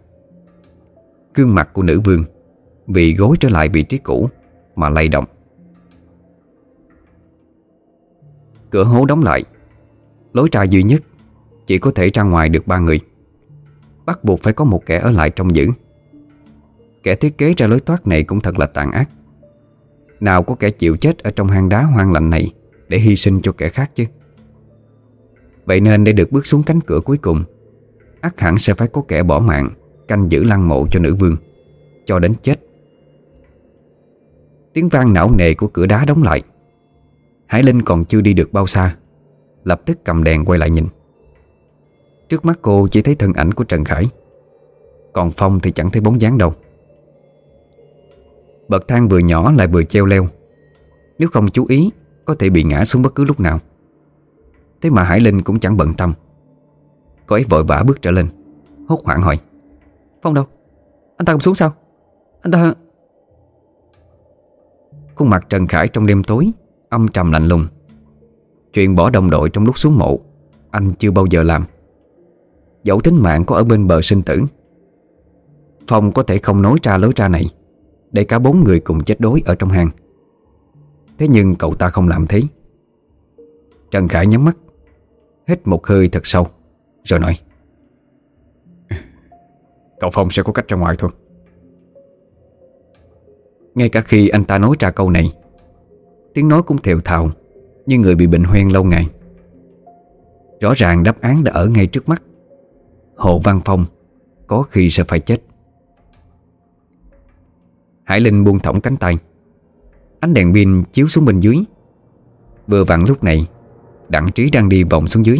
Gương mặt của nữ vương Vì gối trở lại vị trí cũ Mà lay động. Cửa hố đóng lại. Lối ra duy nhất, Chỉ có thể ra ngoài được ba người. Bắt buộc phải có một kẻ ở lại trong giữ. Kẻ thiết kế ra lối thoát này cũng thật là tàn ác. Nào có kẻ chịu chết ở trong hang đá hoang lạnh này để hy sinh cho kẻ khác chứ. Vậy nên để được bước xuống cánh cửa cuối cùng, ắt hẳn sẽ phải có kẻ bỏ mạng, Canh giữ lăng mộ cho nữ vương, Cho đến chết. Tiếng vang não nề của cửa đá đóng lại. Hải Linh còn chưa đi được bao xa, Lập tức cầm đèn quay lại nhìn. Trước mắt cô chỉ thấy thân ảnh của Trần Khải, Còn Phong thì chẳng thấy bóng dáng đâu. Bậc thang vừa nhỏ lại vừa treo leo. Nếu không chú ý có thể bị ngã xuống bất cứ lúc nào. Thế mà Hải Linh cũng chẳng bận tâm. Cô ấy vội vã bước trở lên, Hốt hoảng hỏi, Phong đâu? Anh ta không xuống sao? Anh ta... Khuôn mặt Trần Khải trong đêm tối Âm trầm lạnh lùng. Chuyện bỏ đồng đội trong lúc xuống mộ, Anh chưa bao giờ làm. Dẫu tính mạng có ở bên bờ sinh tử, Phong có thể không nói ra lối ra này Để cả bốn người cùng chết đói ở trong hang. Thế nhưng cậu ta không làm thế. Trần Khải nhắm mắt, Hít một hơi thật sâu, Rồi nói, Cậu Phong sẽ có cách ra ngoài thôi. Ngay cả khi anh ta nói ra câu này, Tiếng nói cũng thều thào Như người bị bệnh hoen lâu ngày. Rõ ràng đáp án đã ở ngay trước mắt. Hồ Văn Phong Có khi sẽ phải chết. Hải Linh buông thõng cánh tay. Ánh đèn pin chiếu xuống bên dưới. Vừa vặn lúc này Đặng Trí đang đi vòng xuống dưới.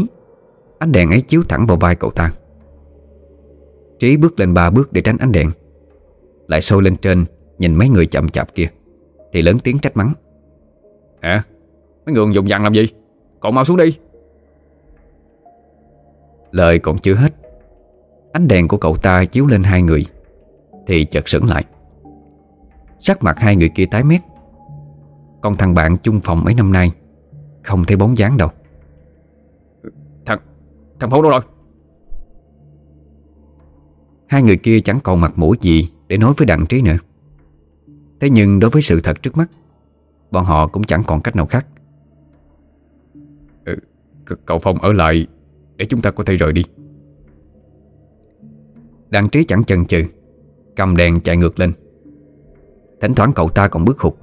Ánh đèn ấy chiếu thẳng vào vai cậu ta. Trí bước lên ba bước để tránh ánh đèn. Lại sâu lên trên Nhìn mấy người chậm chạp kia Thì lớn tiếng trách mắng. Hả? Mấy người dùng dằn làm gì? Còn mau xuống đi. Lời còn chưa hết Ánh đèn của cậu ta chiếu lên hai người Thì chợt sững lại. Sắc mặt hai người kia tái mét Còn thằng bạn chung phòng mấy năm nay Không thấy bóng dáng đâu. Thằng Phong đâu rồi? Hai người kia chẳng còn mặt mũi gì Để nói với đặng trí nữa. Thế nhưng đối với sự thật trước mắt Bọn họ cũng chẳng còn cách nào khác. Ừ, Cậu Phong ở lại Để chúng ta có thể rời đi. Đặng trí chẳng chần chừ Cầm đèn chạy ngược lên. Thỉnh thoảng cậu ta còn bước hụt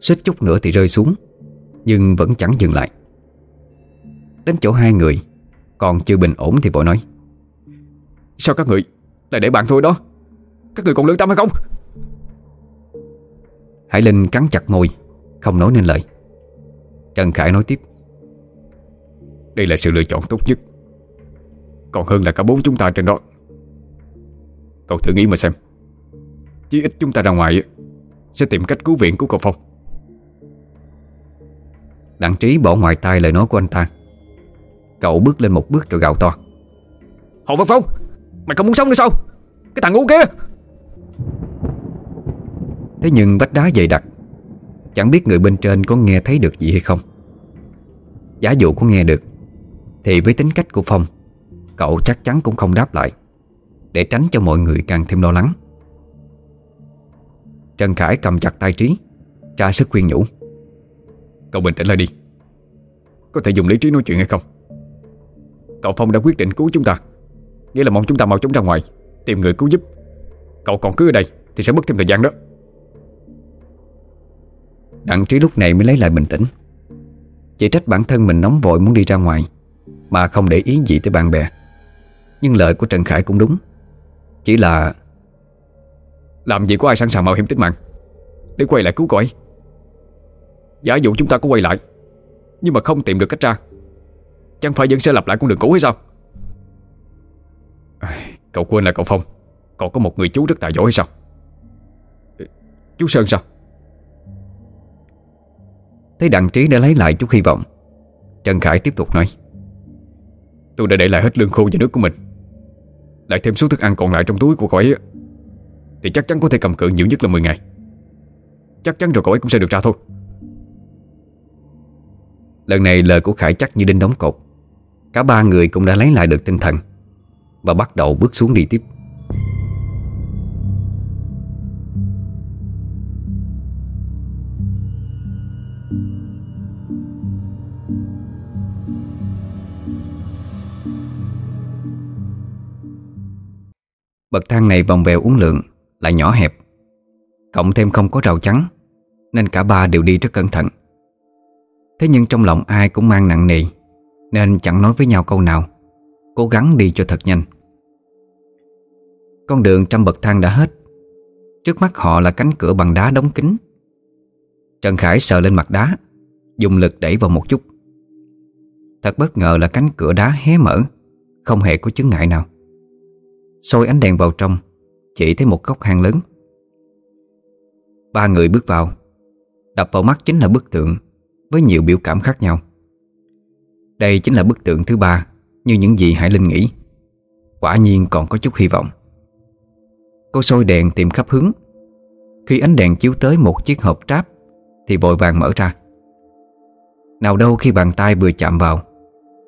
Xích chút nữa thì rơi xuống, Nhưng vẫn chẳng dừng lại. Đến chỗ hai người, Còn chưa bình ổn thì vội nói, Sao các người lại để bạn thôi đó? Các người còn lương tâm hay không? Hải Linh cắn chặt môi, Không nói nên lời. Trần Khải nói tiếp, Đây là sự lựa chọn tốt nhất. Còn hơn là cả bốn chúng ta trên đó. Cậu thử nghĩ mà xem. Chỉ ít chúng ta ra ngoài Sẽ tìm cách cứu viện của cậu Phong. Đặng trí bỏ ngoài tai lời nói của anh ta. Cậu bước lên một bước rồi gào to. Hồ Văn Phong Mày không muốn sống nữa sao? Cái thằng ngu kia. Thế nhưng vách đá dày đặc Chẳng biết người bên trên có nghe thấy được gì hay không. Giả dụ có nghe được Thì với tính cách của Phong Cậu chắc chắn cũng không đáp lại Để tránh cho mọi người càng thêm lo lắng. Trần Khải cầm chặt tay Trí Tra sức khuyên nhủ Cậu bình tĩnh lại đi. Có thể dùng lý trí nói chuyện hay không? Cậu Phong đã quyết định cứu chúng ta. Nghĩa là mong chúng ta mau chóng ra ngoài Tìm người cứu giúp. Cậu còn cứ ở đây thì sẽ mất thêm thời gian đó. Đặng trí lúc này mới lấy lại bình tĩnh. Chỉ trách bản thân mình nóng vội muốn đi ra ngoài Mà không để ý gì tới bạn bè. Nhưng lời của Trần Khải cũng đúng. Chỉ là Làm gì có ai sẵn sàng mạo hiểm tính mạng? Để quay lại cứu cõi Giả dụ chúng ta có quay lại Nhưng mà không tìm được cách ra Chẳng phải vẫn sẽ lặp lại con đường cũ hay sao? Cậu quên là cậu Phong. Còn có một người chú rất tài giỏi hay sao? Chú Sơn sao? Thấy đặng trí đã lấy lại chút hy vọng Trần Khải tiếp tục nói. Tôi đã để lại hết lương khô và nước của mình. Lại thêm số thức ăn còn lại trong túi của cậu ấy Thì chắc chắn có thể cầm cự nhiều nhất là 10 ngày. Chắc chắn rồi cậu ấy cũng sẽ được ra thôi Lần này lời của Khải chắc như đinh đóng cột. Cả ba người cũng đã lấy lại được tinh thần Và bắt đầu bước xuống đi tiếp. Bậc thang này vòng vèo uốn lượn, Lại nhỏ hẹp. Cộng thêm không có rào chắn, Nên cả ba đều đi rất cẩn thận. Thế nhưng trong lòng ai cũng mang nặng nề, Nên chẳng nói với nhau câu nào, Cố gắng đi cho thật nhanh. Con đường trăm bậc thang đã hết, Trước mắt họ là cánh cửa bằng đá đóng kín. Trần Khải sờ lên mặt đá, Dùng lực đẩy vào một chút. Thật bất ngờ là cánh cửa đá hé mở, Không hề có chứng ngại nào. Soi ánh đèn vào trong, Chỉ thấy một góc hang lớn. Ba người bước vào, Đập vào mắt chính là bức tượng. Với nhiều biểu cảm khác nhau. Đây chính là bức tượng thứ ba Như những gì Hải Linh nghĩ. Quả nhiên còn có chút hy vọng. Cô soi đèn tìm khắp hướng. Khi ánh đèn chiếu tới một chiếc hộp tráp, Thì vội vàng mở ra. Nào đâu khi bàn tay vừa chạm vào,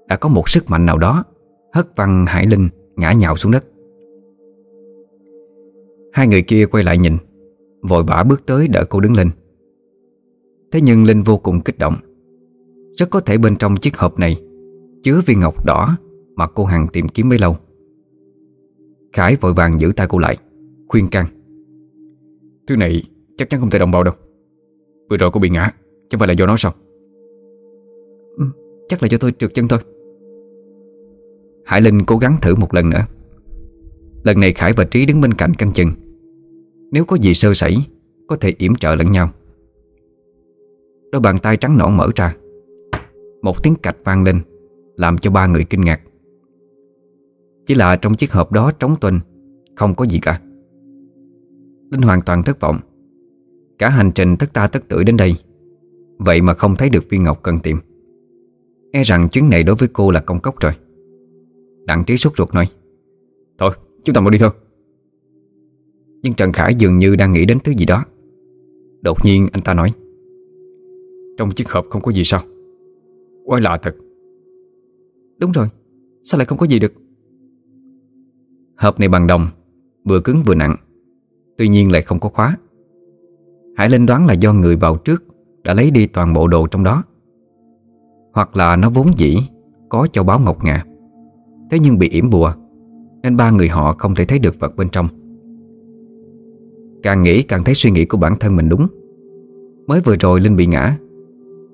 Đã có một sức mạnh nào đó Hất văng Hải Linh ngã nhào xuống đất. Hai người kia quay lại nhìn, Vội vã bước tới đỡ cô đứng lên. Thế nhưng Linh vô cùng kích động. Rất có thể bên trong chiếc hộp này Chứa viên ngọc đỏ Mà cô Hằng tìm kiếm bấy lâu. Khải vội vàng giữ tay cô lại Khuyên can. Thứ này chắc chắn không thể đồng vào đâu. Vừa rồi cô bị ngã Chẳng phải là do nó sao? Ừ, Chắc là do tôi trượt chân thôi. Hải Linh cố gắng thử một lần nữa. Lần này Khải và Trí đứng bên cạnh canh chừng. Nếu có gì sơ sẩy Có thể yểm trợ lẫn nhau Đôi bàn tay trắng nõn mở ra. Một tiếng cạch vang lên, Làm cho ba người kinh ngạc. Chỉ là trong chiếc hộp đó trống tuần, Không có gì cả. Linh hoàn toàn thất vọng. Cả hành trình tất ta tất tưởi đến đây, Vậy mà không thấy được viên ngọc cần tìm. E rằng chuyến này đối với cô là công cốc rồi. Đặng trí sốt ruột nói, Thôi, chúng ta mau đi thôi. Nhưng Trần Khải dường như đang nghĩ đến thứ gì đó. Đột nhiên anh ta nói trong chiếc hộp không có gì sao? Quái lạ thật. Đúng rồi Sao lại không có gì được? Hộp này bằng đồng Vừa cứng vừa nặng Tuy nhiên lại không có khóa. Hải Linh đoán là do người vào trước Đã lấy đi toàn bộ đồ trong đó. Hoặc là nó vốn dĩ Có châu báu ngọc ngà Thế nhưng bị yểm bùa Nên ba người họ không thể thấy được vật bên trong. Càng nghĩ càng thấy suy nghĩ của bản thân mình đúng. Mới vừa rồi Linh bị ngã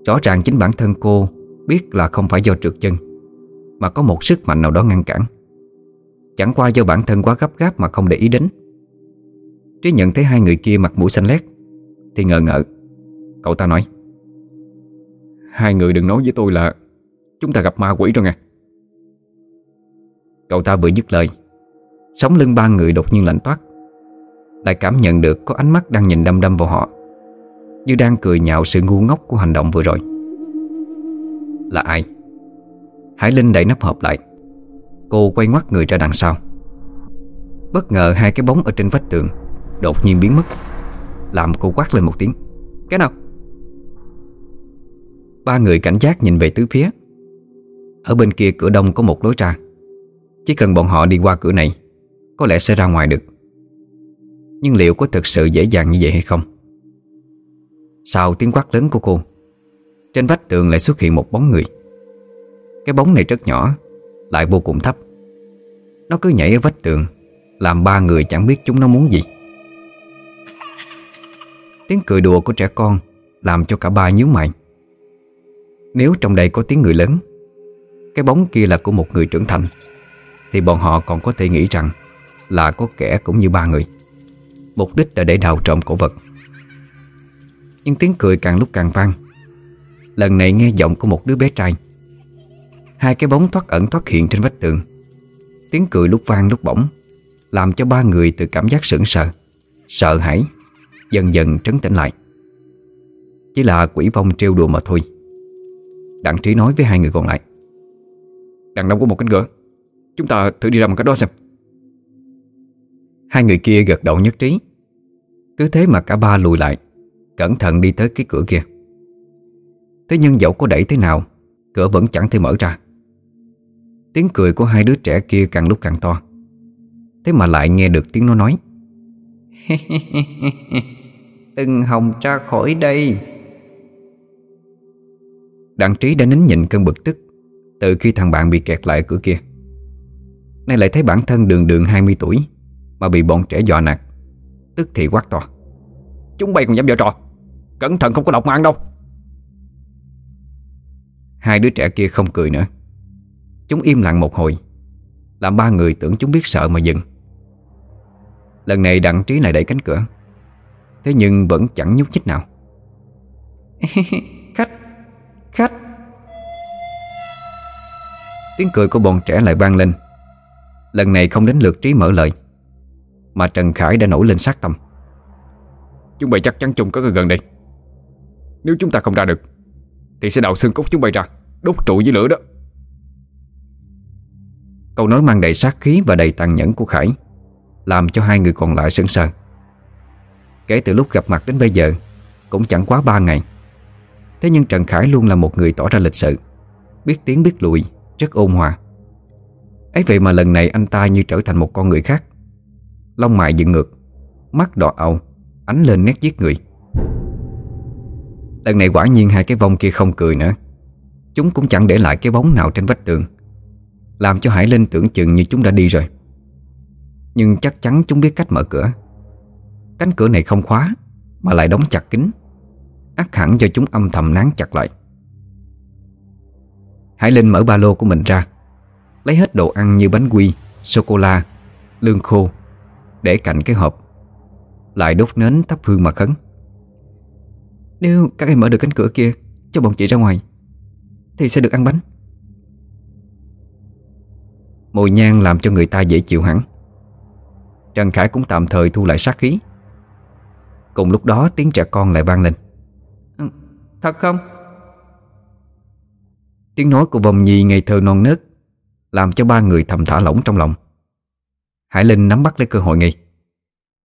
Rõ ràng chính bản thân cô Biết là không phải do trượt chân, Mà có một sức mạnh nào đó ngăn cản. Chẳng qua do bản thân quá gấp gáp Mà không để ý đến. Trí nhận thấy hai người kia mặt mũi xanh lét, Thì ngờ ngợ, Cậu ta nói, Hai người đừng nói với tôi là Chúng ta gặp ma quỷ rồi nghe. Cậu ta vừa dứt lời, Sống lưng ba người đột nhiên lạnh toát, Lại cảm nhận được có ánh mắt đang nhìn đăm đăm vào họ. Như đang cười nhạo sự ngu ngốc của hành động vừa rồi. Là ai? Hải Linh đẩy nắp hộp lại. Cô quay ngoắt người ra đằng sau. Bất ngờ hai cái bóng ở trên vách tường Đột nhiên biến mất, Làm cô quát lên một tiếng. Cái nào? Ba người cảnh giác nhìn về tứ phía. Ở bên kia cửa đông có một lối ra. Chỉ cần bọn họ đi qua cửa này, Có lẽ sẽ ra ngoài được. Nhưng liệu có thực sự dễ dàng như vậy hay không? Sau tiếng quát lớn của cô, Trên vách tường lại xuất hiện một bóng người. Cái bóng này rất nhỏ, Lại vô cùng thấp. Nó cứ nhảy ở vách tường, Làm ba người chẳng biết chúng nó muốn gì. Tiếng cười đùa của trẻ con Làm cho cả ba nhíu mày. Nếu trong đây có tiếng người lớn, Cái bóng kia là của một người trưởng thành, Thì bọn họ còn có thể nghĩ rằng Là có kẻ cũng như ba người. Mục đích là để đào trộm cổ vật. Nhưng tiếng cười càng lúc càng vang. Lần này nghe giọng của một đứa bé trai. Hai cái bóng thoát ẩn thoát hiện trên vách tường. Tiếng cười lúc vang lúc bỗng, Làm cho ba người từ cảm giác sững sờ, Sợ hãi, Dần dần trấn tĩnh lại. Chỉ là quỷ vong trêu đùa mà thôi. Đặng trí nói với hai người còn lại. Đằng đông có một cánh cửa. Chúng ta thử đi ra một cái đó xem. Hai người kia gật đầu nhất trí. Cứ thế mà cả ba lùi lại. Cẩn thận đi tới cái cửa kia. Thế nhưng dẫu có đẩy thế nào Cửa vẫn chẳng thể mở ra. Tiếng cười của hai đứa trẻ kia càng lúc càng to. Thế mà lại nghe được tiếng nó nói. Đừng hòng ra khỏi đây. Đặng trí đã nín nhịn cơn bực tức Từ khi thằng bạn bị kẹt lại ở cửa kia. Nay lại thấy bản thân đường đường 20 tuổi Mà bị bọn trẻ dọa nạt Tức thì quát to Chúng bay còn dám vào trò. Cẩn thận không có độc mạng đâu. Hai đứa trẻ kia không cười nữa. Chúng im lặng một hồi. Làm ba người tưởng chúng biết sợ mà dừng. Lần này đặng trí lại đẩy cánh cửa. Thế nhưng vẫn chẳng nhúc nhích nào. Khách! Khách! Tiếng cười của bọn trẻ lại vang lên. Lần này không đến lượt trí mở lời, Mà Trần Khải đã nổi lên sát tâm. Chúng bay chắc chắn chung có người gần đây. Nếu chúng ta không ra được, Thì sẽ đào xương cốt chúng bay ra, Đốt trụi dưới lửa đó. Câu nói mang đầy sát khí và đầy tàn nhẫn của Khải Làm cho hai người còn lại sững sờ. Kể từ lúc gặp mặt đến bây giờ, Cũng chẳng quá ba ngày. Thế nhưng Trần Khải luôn là một người tỏ ra lịch sự, Biết tiếng biết lùi, Rất ôn hòa. Ấy vậy mà lần này anh ta như trở thành một con người khác. Lông mày dựng ngược, Mắt đỏ âu Ánh lên nét giết người. Lần này quả nhiên hai cái vong kia không cười nữa. Chúng cũng chẳng để lại cái bóng nào trên vách tường. Làm cho Hải Linh tưởng chừng như chúng đã đi rồi. Nhưng chắc chắn chúng biết cách mở cửa. Cánh cửa này không khóa, Mà lại đóng chặt kín. Ắt hẳn do chúng âm thầm nán chặt lại. Hải Linh mở ba lô của mình ra, Lấy hết đồ ăn như bánh quy Sô-cô-la Lương khô, Để cạnh cái hộp. Lại đốt nến thắp hương mà khấn. Nếu các em mở được cánh cửa kia, Cho bọn chị ra ngoài, Thì sẽ được ăn bánh. Mùi nhang làm cho người ta dễ chịu hẳn. Trần Khải cũng tạm thời thu lại sát khí. Cùng lúc đó, tiếng trẻ con lại vang lên. Ừ, thật không? Tiếng nói của vòng nhi ngày thơ non nớt, Làm cho ba người thầm thả lỏng trong lòng. Hải Linh nắm bắt lấy cơ hội ngay.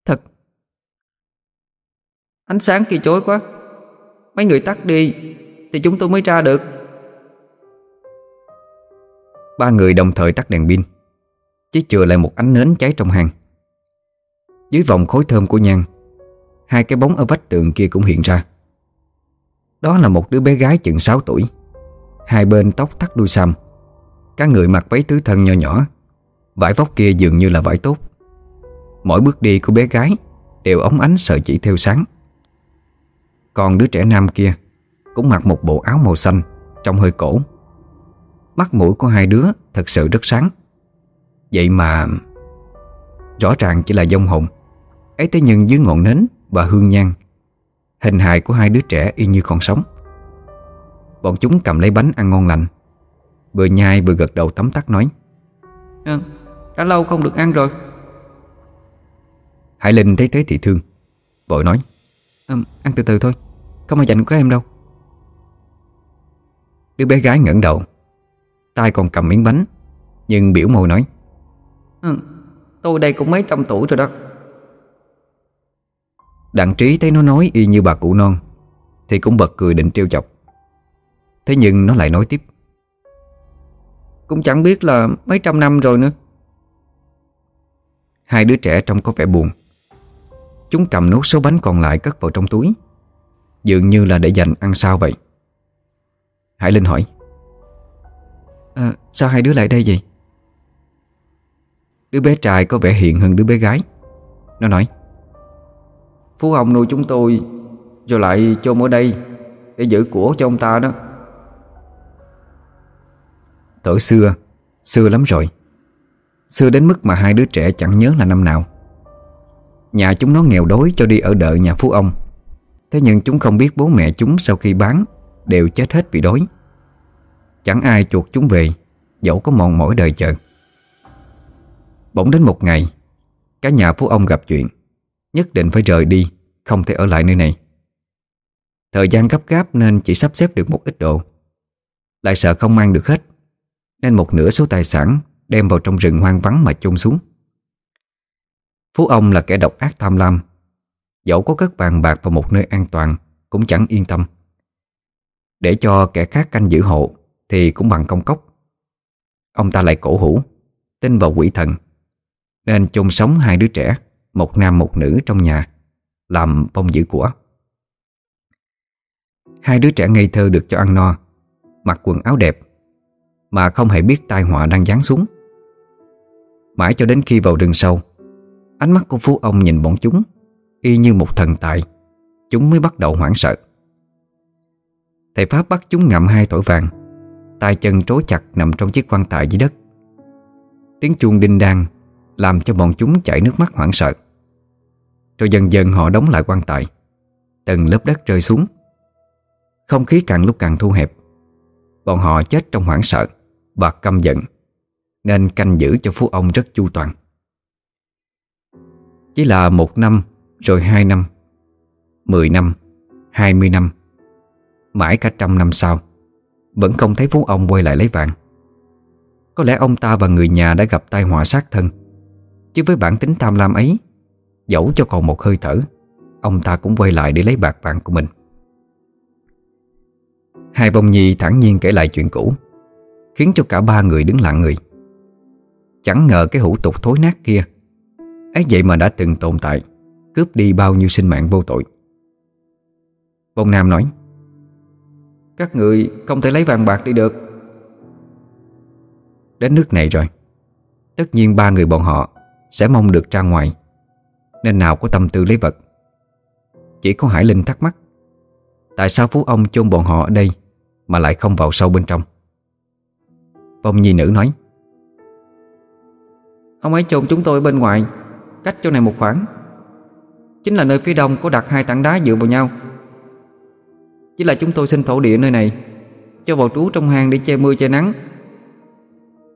Thật Ánh sáng kia chối quá. Mấy người tắt đi, Thì chúng tôi mới ra được. Ba người đồng thời tắt đèn pin Chỉ chừa lại một ánh nến cháy trong hang. Dưới vòng khối thơm của nhang, Hai cái bóng ở vách tường kia cũng hiện ra. Đó là một đứa bé gái chừng 6 tuổi. Hai bên tóc thắt đuôi xăm Các người mặc váy tứ thân nho nhỏ, Vải vóc kia dường như là vải tốt. Mỗi bước đi của bé gái Đều ống ánh sợi chỉ theo sáng. Còn đứa trẻ nam kia Cũng mặc một bộ áo màu xanh Trông hơi cổ. Mắt mũi của hai đứa thật sự rất sáng. Vậy mà Rõ ràng chỉ là dông hồn. Ấy thế nhưng dưới ngọn nến và hương nhang Hình hài của hai đứa trẻ y như còn sống Bọn chúng cầm lấy bánh ăn ngon lành. Vừa nhai vừa gật đầu tấm tắc nói ừ, Đã lâu không được ăn rồi. Hải Linh thấy thế thì thương Vội nói à, Ăn từ từ thôi Không ai dành của em đâu. Đứa bé gái ngẩng đầu tay còn cầm miếng bánh Nhưng biểu môi nói ừ, Tôi đây cũng mấy trăm tuổi rồi đó. Đặng trí thấy nó nói y như bà cụ non Thì cũng bật cười định trêu chọc. Thế nhưng nó lại nói tiếp Cũng chẳng biết là mấy trăm năm rồi nữa. Hai đứa trẻ trông có vẻ buồn. Chúng cầm nốt số bánh còn lại cất vào trong túi Dường như là để dành ăn sao vậy? Hải Linh hỏi. À, Sao hai đứa lại đây vậy? Đứa bé trai có vẻ hiện hơn đứa bé gái. Nó nói. Phú Hồng nuôi chúng tôi Rồi lại chôn ở đây Để giữ của cho ông ta đó. Thở xưa Xưa lắm rồi. Xưa đến mức mà hai đứa trẻ chẳng nhớ là năm nào. Nhà chúng nó nghèo đói cho đi ở đợi nhà phú ông Thế nhưng chúng không biết bố mẹ chúng sau khi bán Đều chết hết vì đói. Chẳng ai chuột chúng về, Dẫu có mòn mỏi đời chờ Bỗng đến một ngày, Cả nhà phú ông gặp chuyện, Nhất định phải rời đi, Không thể ở lại nơi này. Thời gian gấp gáp nên chỉ sắp xếp được một ít đồ. Lại sợ không mang được hết, Nên một nửa số tài sản Đem vào trong rừng hoang vắng mà chôn xuống. Phú ông là kẻ độc ác tham lam Dẫu có cất vàng bạc vào một nơi an toàn, Cũng chẳng yên tâm. Để cho kẻ khác canh giữ hộ, Thì cũng bằng công cốc. Ông ta lại cổ hủ, Tin vào quỷ thần. Nên chôn sống hai đứa trẻ, Một nam một nữ trong nhà, Làm bông giữ của. Hai đứa trẻ ngây thơ được cho ăn no, Mặc quần áo đẹp, Mà không hề biết tai họa đang giáng xuống. Mãi cho đến khi vào rừng sâu, Ánh mắt của phú ông nhìn bọn chúng Y như một thần tài. Chúng mới bắt đầu hoảng sợ. Thầy Pháp bắt chúng ngậm hai tỏi vàng, tay chân trối chặt nằm trong chiếc quan tài dưới đất. Tiếng chuông đinh đan Làm cho bọn chúng chảy nước mắt hoảng sợ. Rồi dần dần họ đóng lại quan tài, Từng lớp đất rơi xuống. Không khí càng lúc càng thu hẹp, Bọn họ chết trong hoảng sợ Và căm giận, Nên canh giữ cho phú ông rất chu toàn. Chỉ là một năm rồi hai năm, Mười năm, Hai mươi năm, Mãi cả trăm năm sau, Vẫn không thấy phú ông quay lại lấy vàng. Có lẽ ông ta và người nhà đã gặp tai họa sát thân, Chứ với bản tính tham lam ấy, Dẫu cho còn một hơi thở, Ông ta cũng quay lại để lấy bạc vàng của mình. Hai bông nhi thẳng nhiên kể lại chuyện cũ, Khiến cho cả ba người đứng lặng người. Chẳng ngờ cái hủ tục thối nát kia, ấy vậy mà đã từng tồn tại. Cướp đi bao nhiêu sinh mạng vô tội. Bông Nam nói, Các người không thể lấy vàng bạc đi được. Đến nước này rồi, Tất nhiên ba người bọn họ Sẽ mong được ra ngoài, Nên nào có tâm tư lấy vật. Chỉ có Hải Linh thắc mắc, Tại sao Phú ông chôn bọn họ ở đây Mà lại không vào sâu bên trong? Bông nhi nữ nói, Ông ấy chôn chúng tôi bên ngoài, Cách chỗ này một khoảng. Chính là nơi phía đông có đặt hai tảng đá dựa vào nhau. Chỉ là chúng tôi xin thổ địa nơi này Cho vào trú trong hang để che mưa che nắng.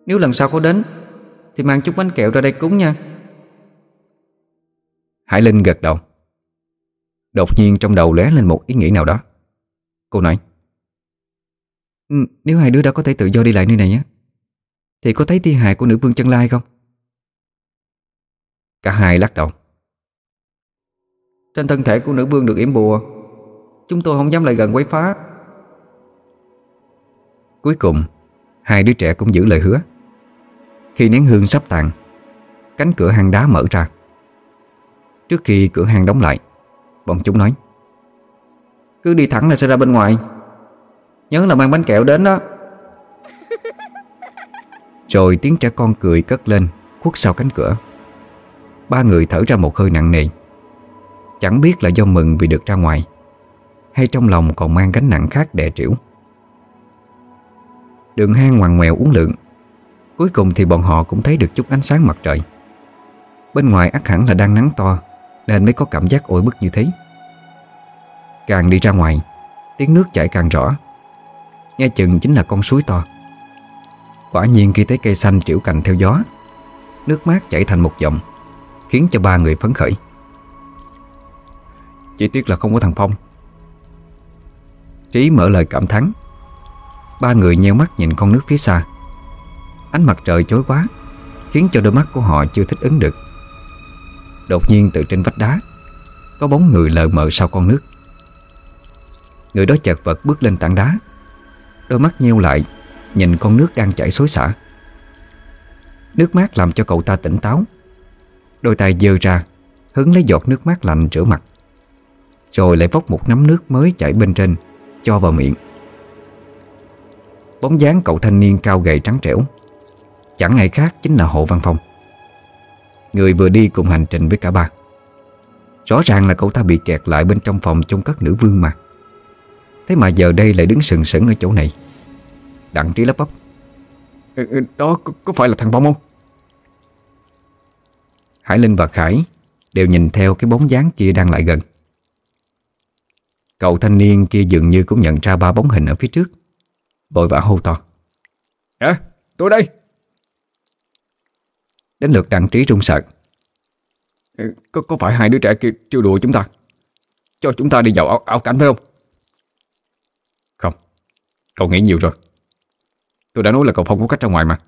Nếu lần sau có đến Thì mang chút bánh kẹo ra đây cúng nha. Hải Linh gật đầu. Đột nhiên trong đầu lóe lên một ý nghĩ nào đó. Cô nói ừ, Nếu hai đứa đã có thể tự do đi lại nơi này á Thì có thấy thi hài của nữ vương chân lai không? Cả hai lắc đầu Trên thân thể của nữ vương được yểm bùa. Chúng tôi không dám lại gần quấy phá. Cuối cùng Hai đứa trẻ cũng giữ lời hứa. Khi nén hương sắp tàn Cánh cửa hang đá mở ra. Trước khi cửa hang đóng lại Bọn chúng nói Cứ đi thẳng là sẽ ra bên ngoài. Nhớ là mang bánh kẹo đến đó. Rồi tiếng trẻ con cười cất lên Khuất sau cánh cửa. Ba người thở ra một hơi nặng nề Chẳng biết là do mừng vì được ra ngoài, Hay trong lòng còn mang gánh nặng khác đè trĩu. Đường hang ngoằn ngoèo uốn lượn, Cuối cùng thì bọn họ cũng thấy được chút ánh sáng mặt trời. Bên ngoài ắt hẳn là đang nắng to, Nên mới có cảm giác oi bức như thế. Càng đi ra ngoài, Tiếng nước chảy càng rõ. Nghe chừng chính là con suối to. Quả nhiên khi thấy cây xanh triểu cành theo gió, Nước mát chảy thành một dòng, Khiến cho ba người phấn khởi. Chỉ tiếc là không có thằng Phong. Trí mở lời cảm thán. Ba người nheo mắt nhìn con nước phía xa. Ánh mặt trời chói quá, Khiến cho đôi mắt của họ chưa thích ứng được. Đột nhiên từ trên vách đá, Có bóng người lờ mờ sau con nước. Người đó chợt vật bước lên tảng đá. Đôi mắt nheo lại, Nhìn con nước đang chảy xối xả. Nước mát làm cho cậu ta tỉnh táo. Đôi tay dơ ra Hứng lấy giọt nước mát lạnh rửa mặt. Rồi lại vốc một nắm nước mới chảy bên trên Cho vào miệng. Bóng dáng cậu thanh niên cao gầy trắng trẻo Chẳng ai khác chính là Hồ Văn Phong. Người vừa đi cùng hành trình với cả ba. Rõ ràng là cậu ta bị kẹt lại bên trong phòng chôn cất nữ vương mà. Thế mà giờ đây lại đứng sừng sững ở chỗ này. Đặng trí lắp bắp. Ừ, ừ, Đó có, có phải là thằng Phong không? Hải Linh và Khải Đều nhìn theo cái bóng dáng kia đang lại gần Cậu thanh niên kia dường như cũng nhận ra ba bóng hình ở phía trước. Vội vã hô to. Hả? Tôi đây. Đến lượt đặng trí run sợ. Ừ, có, có phải hai đứa trẻ kia trêu đùa chúng ta? Cho chúng ta đi vào ảo, ảo cảnh phải không? Không. Cậu nghĩ nhiều rồi. Tôi đã nói là cậu không có cách ra ngoài mà.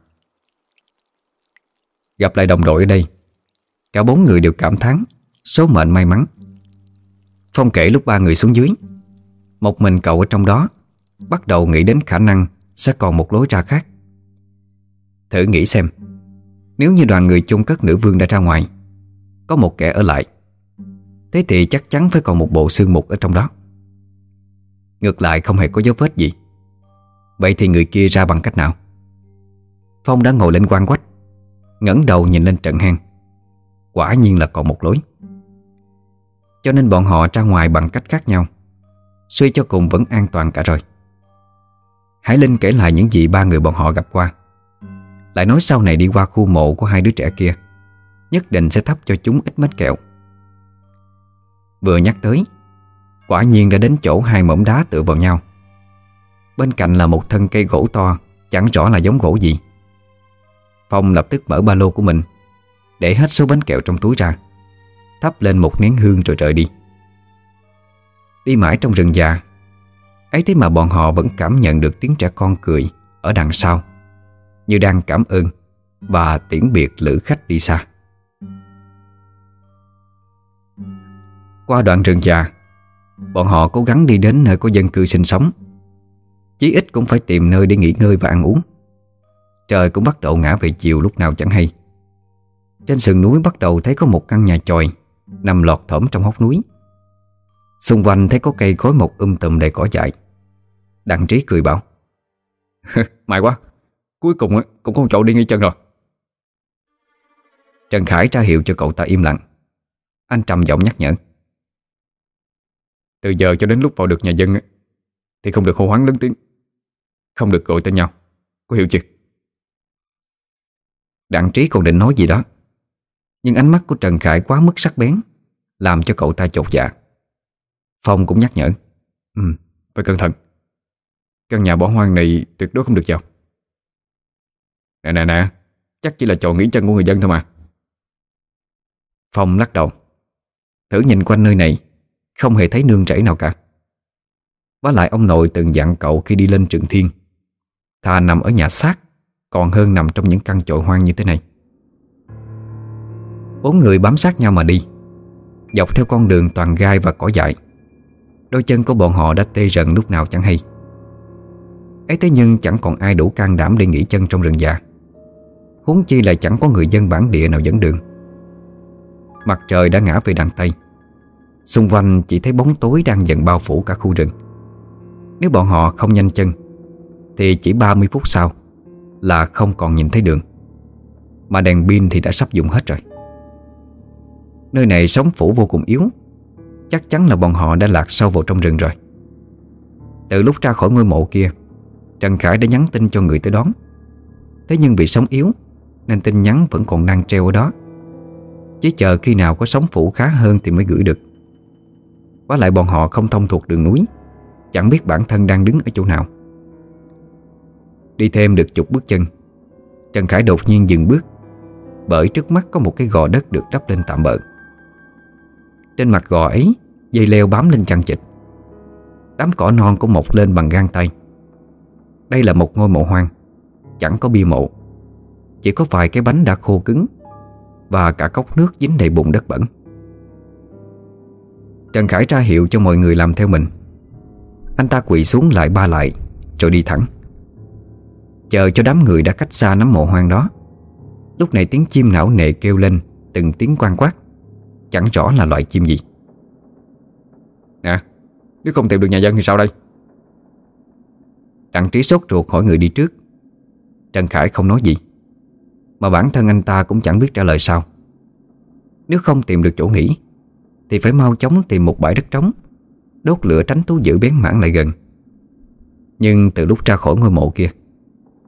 Gặp lại đồng đội ở đây Cả bốn người đều cảm thán Số mệnh may mắn Phong kể lúc ba người xuống dưới. Một mình cậu ở trong đó, Bắt đầu nghĩ đến khả năng Sẽ còn một lối ra khác. Thử nghĩ xem, Nếu như đoàn người chung cất nữ vương đã ra ngoài, Có một kẻ ở lại, Thế thì chắc chắn phải còn một bộ xương mục ở trong đó. Ngược lại không hề có dấu vết gì. Vậy thì người kia ra bằng cách nào? Phong đã ngồi lên quan quách, ngẩng đầu nhìn lên trận hang. Quả nhiên là còn một lối. Cho nên bọn họ ra ngoài bằng cách khác nhau. Suy cho cùng vẫn an toàn cả rồi. Hải Linh kể lại những gì ba người bọn họ gặp qua. Lại nói sau này đi qua khu mộ của hai đứa trẻ kia, Nhất định sẽ thắp cho chúng ít mét kẹo. Vừa nhắc tới, Quả nhiên đã đến chỗ hai mỏm đá tựa vào nhau. Bên cạnh là một thân cây gỗ to, Chẳng rõ là giống gỗ gì. Phong lập tức mở ba lô của mình, Để hết số bánh kẹo trong túi ra. Thắp lên một nén hương rồi rời đi. Đi mãi trong rừng già, ấy thế mà bọn họ vẫn cảm nhận được tiếng trẻ con cười Ở đằng sau, Như đang cảm ơn Và tiễn biệt lữ khách đi xa. Qua đoạn rừng già, Bọn họ cố gắng đi đến nơi có dân cư sinh sống. Chí ít cũng phải tìm nơi để nghỉ ngơi và ăn uống. Trời cũng bắt đầu ngã về chiều lúc nào chẳng hay. Trên sườn núi bắt đầu thấy có một căn nhà chòi. Nằm lọt thỏm trong hốc núi. Xung quanh thấy có cây khối một um tùm đầy cỏ dại. Đặng trí cười bảo, May quá, Cuối cùng cũng có một chỗ đi ngay chân rồi. Trần Khải tra hiệu cho cậu ta im lặng. Anh trầm giọng nhắc nhở, Từ giờ cho đến lúc vào được nhà dân Thì không được hô hoáng lớn tiếng, Không được gọi tên nhau. Có hiểu chưa? Đặng trí còn định nói gì đó. Nhưng ánh mắt của Trần Khải quá mức sắc bén Làm cho cậu ta chột dạ. Phong cũng nhắc nhở Ừ, phải cẩn thận. Căn nhà bỏ hoang này tuyệt đối không được vào. Nè nè nè Chắc chỉ là chỗ nghỉ chân của người dân thôi mà. Phong lắc đầu. Thử nhìn quanh nơi này Không hề thấy nương rẫy nào cả. Và lại ông nội từng dặn cậu khi đi lên trường thiên Thà nằm ở nhà xác Còn hơn nằm trong những căn chội hoang như thế này. Bốn người bám sát nhau mà đi. Dọc theo con đường toàn gai và cỏ dại. Đôi chân của bọn họ đã tê rần lúc nào chẳng hay. Ấy thế nhưng chẳng còn ai đủ can đảm để nghỉ chân trong rừng già. Huống chi là chẳng có người dân bản địa nào dẫn đường. Mặt trời đã ngã về đằng Tây. Xung quanh chỉ thấy bóng tối đang dần bao phủ cả khu rừng. Nếu bọn họ không nhanh chân, Thì chỉ 30 phút sau Là không còn nhìn thấy đường. Mà đèn pin thì đã sắp dùng hết rồi. Nơi này sóng phủ vô cùng yếu. Chắc chắn là bọn họ đã lạc sâu vào trong rừng rồi. Từ lúc ra khỏi ngôi mộ kia, Trần Khải đã nhắn tin cho người tới đón. Thế nhưng vì sóng yếu, Nên tin nhắn vẫn còn đang treo ở đó. Chỉ chờ khi nào có sóng phủ khá hơn Thì mới gửi được. Quá lại bọn họ không thông thuộc đường núi, Chẳng biết bản thân đang đứng ở chỗ nào. Đi thêm được chục bước chân, Trần Khải đột nhiên dừng bước, Bởi trước mắt có một cái gò đất được đắp lên tạm bợ. Trên mặt gò ấy, Dây leo bám lên chằng chịch Đám cỏ non cũng mọc lên bằng gang tay. Đây là một ngôi mộ hoang, Chẳng có bia mộ. Chỉ có vài cái bánh đã khô cứng Và cả cốc nước dính đầy bùn đất bẩn. Trần Khải ra hiệu cho mọi người làm theo mình. Anh ta quỳ xuống lại ba lại, Rồi đi thẳng. Chờ cho đám người đã cách xa nắm mộ hoang đó. Lúc này tiếng chim não nệ kêu lên, Từng tiếng quan quát. Chẳng rõ là loại chim gì. Nè, Nếu không tìm được nhà dân thì sao đây? Đặng trí sốt ruột hỏi người đi trước. Trần Khải không nói gì, Mà bản thân anh ta cũng chẳng biết trả lời sao. Nếu không tìm được chỗ nghỉ, Thì phải mau chóng tìm một bãi đất trống, Đốt lửa tránh thú dữ bén mảng lại gần. Nhưng từ lúc ra khỏi ngôi mộ kia,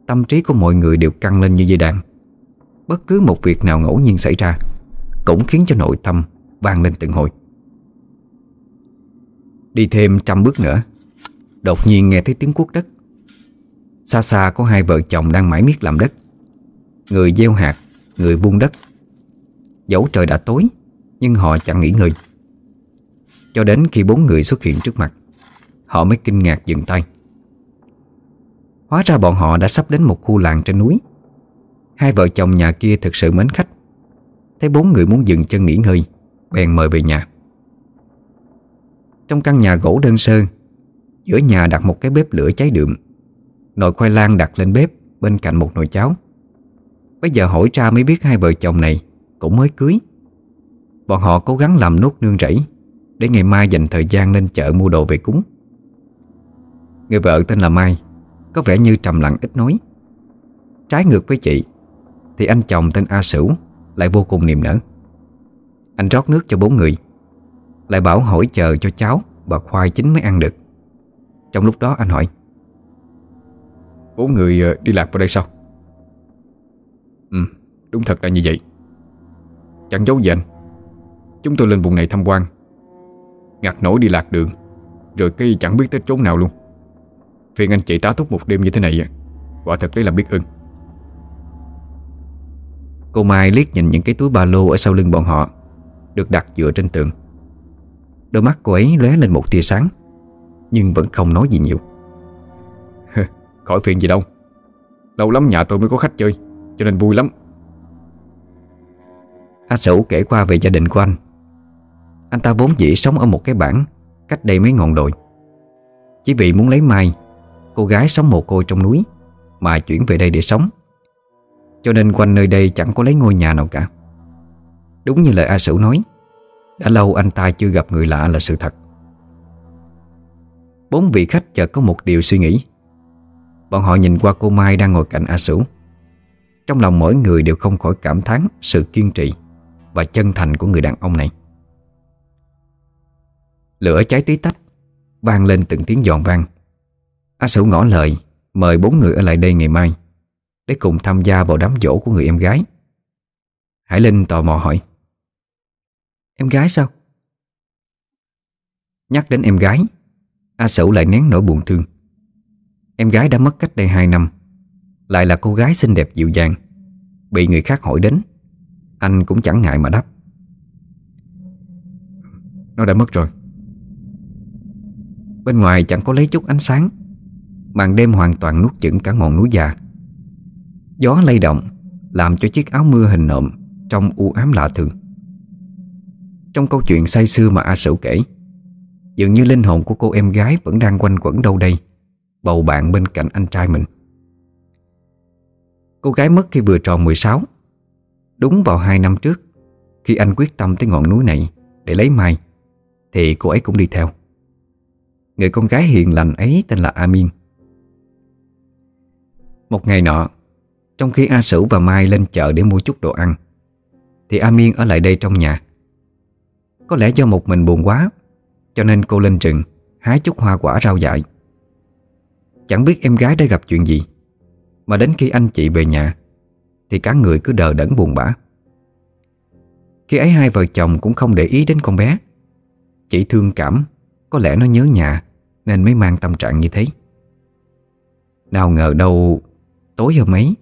Tâm trí của mọi người đều căng lên như dây đàn. Bất cứ một việc nào ngẫu nhiên xảy ra Cũng khiến cho nội tâm vang lên từng hồi. Đi thêm trăm bước nữa, Đột nhiên nghe thấy tiếng cuốc đất. Xa xa có hai vợ chồng đang mãi miết làm đất. Người gieo hạt, Người buông đất. Dẫu trời đã tối, Nhưng họ chẳng nghỉ ngơi. Cho đến khi bốn người xuất hiện trước mặt, Họ mới kinh ngạc dừng tay. Hóa ra bọn họ đã sắp đến một khu làng trên núi. Hai vợ chồng nhà kia thực sự mến khách. Thấy bốn người muốn dừng chân nghỉ ngơi Bèn mời về nhà. Trong căn nhà gỗ đơn sơ, Giữa nhà đặt một cái bếp lửa cháy đượm. Nồi khoai lang đặt lên bếp, Bên cạnh một nồi cháo. Bây giờ hỏi ra mới biết hai vợ chồng này Cũng mới cưới. Bọn họ cố gắng làm nốt nương rẫy, Để ngày mai dành thời gian lên chợ mua đồ về cúng. Người vợ tên là Mai, Có vẻ như trầm lặng ít nói. Trái ngược với chị, Thì anh chồng tên A Sửu Lại vô cùng niềm nở. Anh rót nước cho bốn người. Lại bảo hỏi chờ cho cháu Và khoai chín mới ăn được. Trong lúc đó anh hỏi Bốn người ờ, đi lạc vào đây sao? Ừ Đúng thật là như vậy. Chẳng giấu gì anh. Chúng tôi lên vùng này tham quan. Ngặt nổi đi lạc đường Rồi cái chẳng biết tới chốn nào luôn. Phiền anh chị tá túc một đêm như thế này Quả thật đấy là biết ơn. Cô Mai liếc nhìn những cái túi ba lô Ở sau lưng bọn họ được đặt dựa trên tường. Đôi mắt cô ấy lóe lên một tia sáng, Nhưng vẫn không nói gì nhiều. Khỏi phiền gì đâu. Lâu lắm nhà tôi mới có khách chơi, Cho nên vui lắm. A Sửu kể qua về gia đình của anh. Anh ta vốn dĩ sống ở một cái bản Cách đây mấy ngọn đồi. Chỉ vì muốn lấy Mai, Cô gái sống mồ côi trong núi Mà chuyển về đây để sống. Cho nên quanh nơi đây chẳng có lấy ngôi nhà nào cả. Đúng như lời A Sửu nói, Đã lâu anh ta chưa gặp người lạ là sự thật. Bốn vị khách chợt có một điều suy nghĩ. Bọn họ nhìn qua cô Mai đang ngồi cạnh A Sửu. Trong lòng mỗi người đều không khỏi cảm thán Sự kiên trì Và chân thành của người đàn ông này. Lửa cháy tí tách, vang lên từng tiếng giòn vang. A Sửu ngỏ lời, Mời bốn người ở lại đây ngày mai, Để cùng tham gia vào đám dỗ của người em gái. Hải Linh tò mò hỏi Em gái sao? Nhắc đến em gái, A Sửu lại nén nỗi buồn thương. Em gái đã mất cách đây 2 năm, Lại là cô gái xinh đẹp dịu dàng. Bị người khác hỏi đến, Anh cũng chẳng ngại mà đáp. Nó đã mất rồi. Bên ngoài chẳng có lấy chút ánh sáng, Màn đêm hoàn toàn nuốt chửng cả ngọn núi già. Gió lay động, Làm cho chiếc áo mưa hình nộm Trông u ám lạ thường. Trong câu chuyện say xưa mà A Sửu kể. Dường như linh hồn của cô em gái Vẫn đang quanh quẩn đâu đây, Bầu bạn bên cạnh anh trai mình. Cô gái mất khi vừa tròn 16 Đúng vào hai năm trước, Khi anh quyết tâm tới ngọn núi này Để lấy Mai, Thì cô ấy cũng đi theo. Người con gái hiền lành ấy tên là Amin. Một ngày nọ, Trong khi A Sửu và Mai lên chợ để mua chút đồ ăn, Thì Amin ở lại đây trong nhà. Có lẽ do một mình buồn quá, Cho nên cô lên rừng Hái chút hoa quả rau dại. Chẳng biết em gái đã gặp chuyện gì, Mà đến khi anh chị về nhà, Thì cả người cứ đờ đẫn buồn bã. Khi ấy hai vợ chồng cũng không để ý đến con bé. Chỉ thương cảm, Có lẽ nó nhớ nhà, Nên mới mang tâm trạng như thế. Nào ngờ đâu, Tối hôm ấy,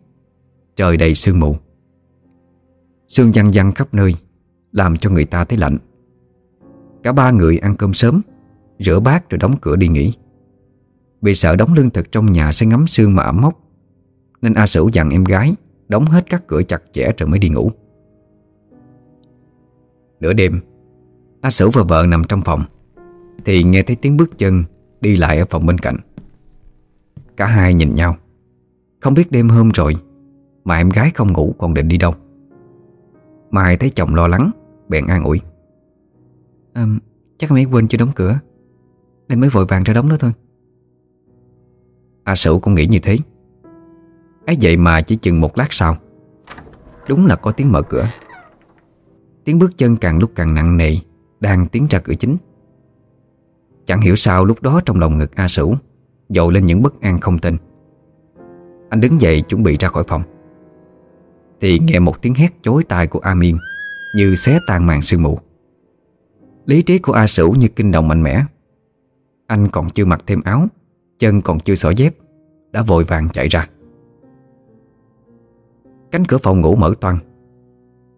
Trời đầy sương mù. Sương văng văng khắp nơi, Làm cho người ta thấy lạnh. Cả ba người ăn cơm sớm, Rửa bát rồi đóng cửa đi nghỉ. Vì sợ đóng lương thực trong nhà sẽ ngắm xương mà ẩm mốc, Nên A Sửu dặn em gái Đóng hết các cửa chặt chẽ rồi mới đi ngủ. Nửa đêm, A Sửu và vợ nằm trong phòng, Thì nghe thấy tiếng bước chân Đi lại ở phòng bên cạnh. Cả hai nhìn nhau. Không biết đêm hôm rồi Mà em gái không ngủ còn định đi đâu. Mai thấy chồng lo lắng, Bèn an ủi à, Chắc em ấy quên chưa đóng cửa. Nên mới vội vàng ra đóng đó thôi. A Sửu cũng nghĩ như thế. Ấy vậy mà chỉ chừng một lát sau Đúng là có tiếng mở cửa. Tiếng bước chân càng lúc càng nặng nề Đang tiến ra cửa chính. Chẳng hiểu sao lúc đó trong lòng ngực A Sửu Dội lên những bất an không tin Anh đứng dậy chuẩn bị ra khỏi phòng. Thì nghe một tiếng hét chối tai của A Miên Như xé tan màn sương mù. Lý trí của A Sửu như kinh động mạnh mẽ. Anh còn chưa mặc thêm áo, Chân còn chưa xỏ dép, Đã vội vàng chạy ra. Cánh cửa phòng ngủ mở toang.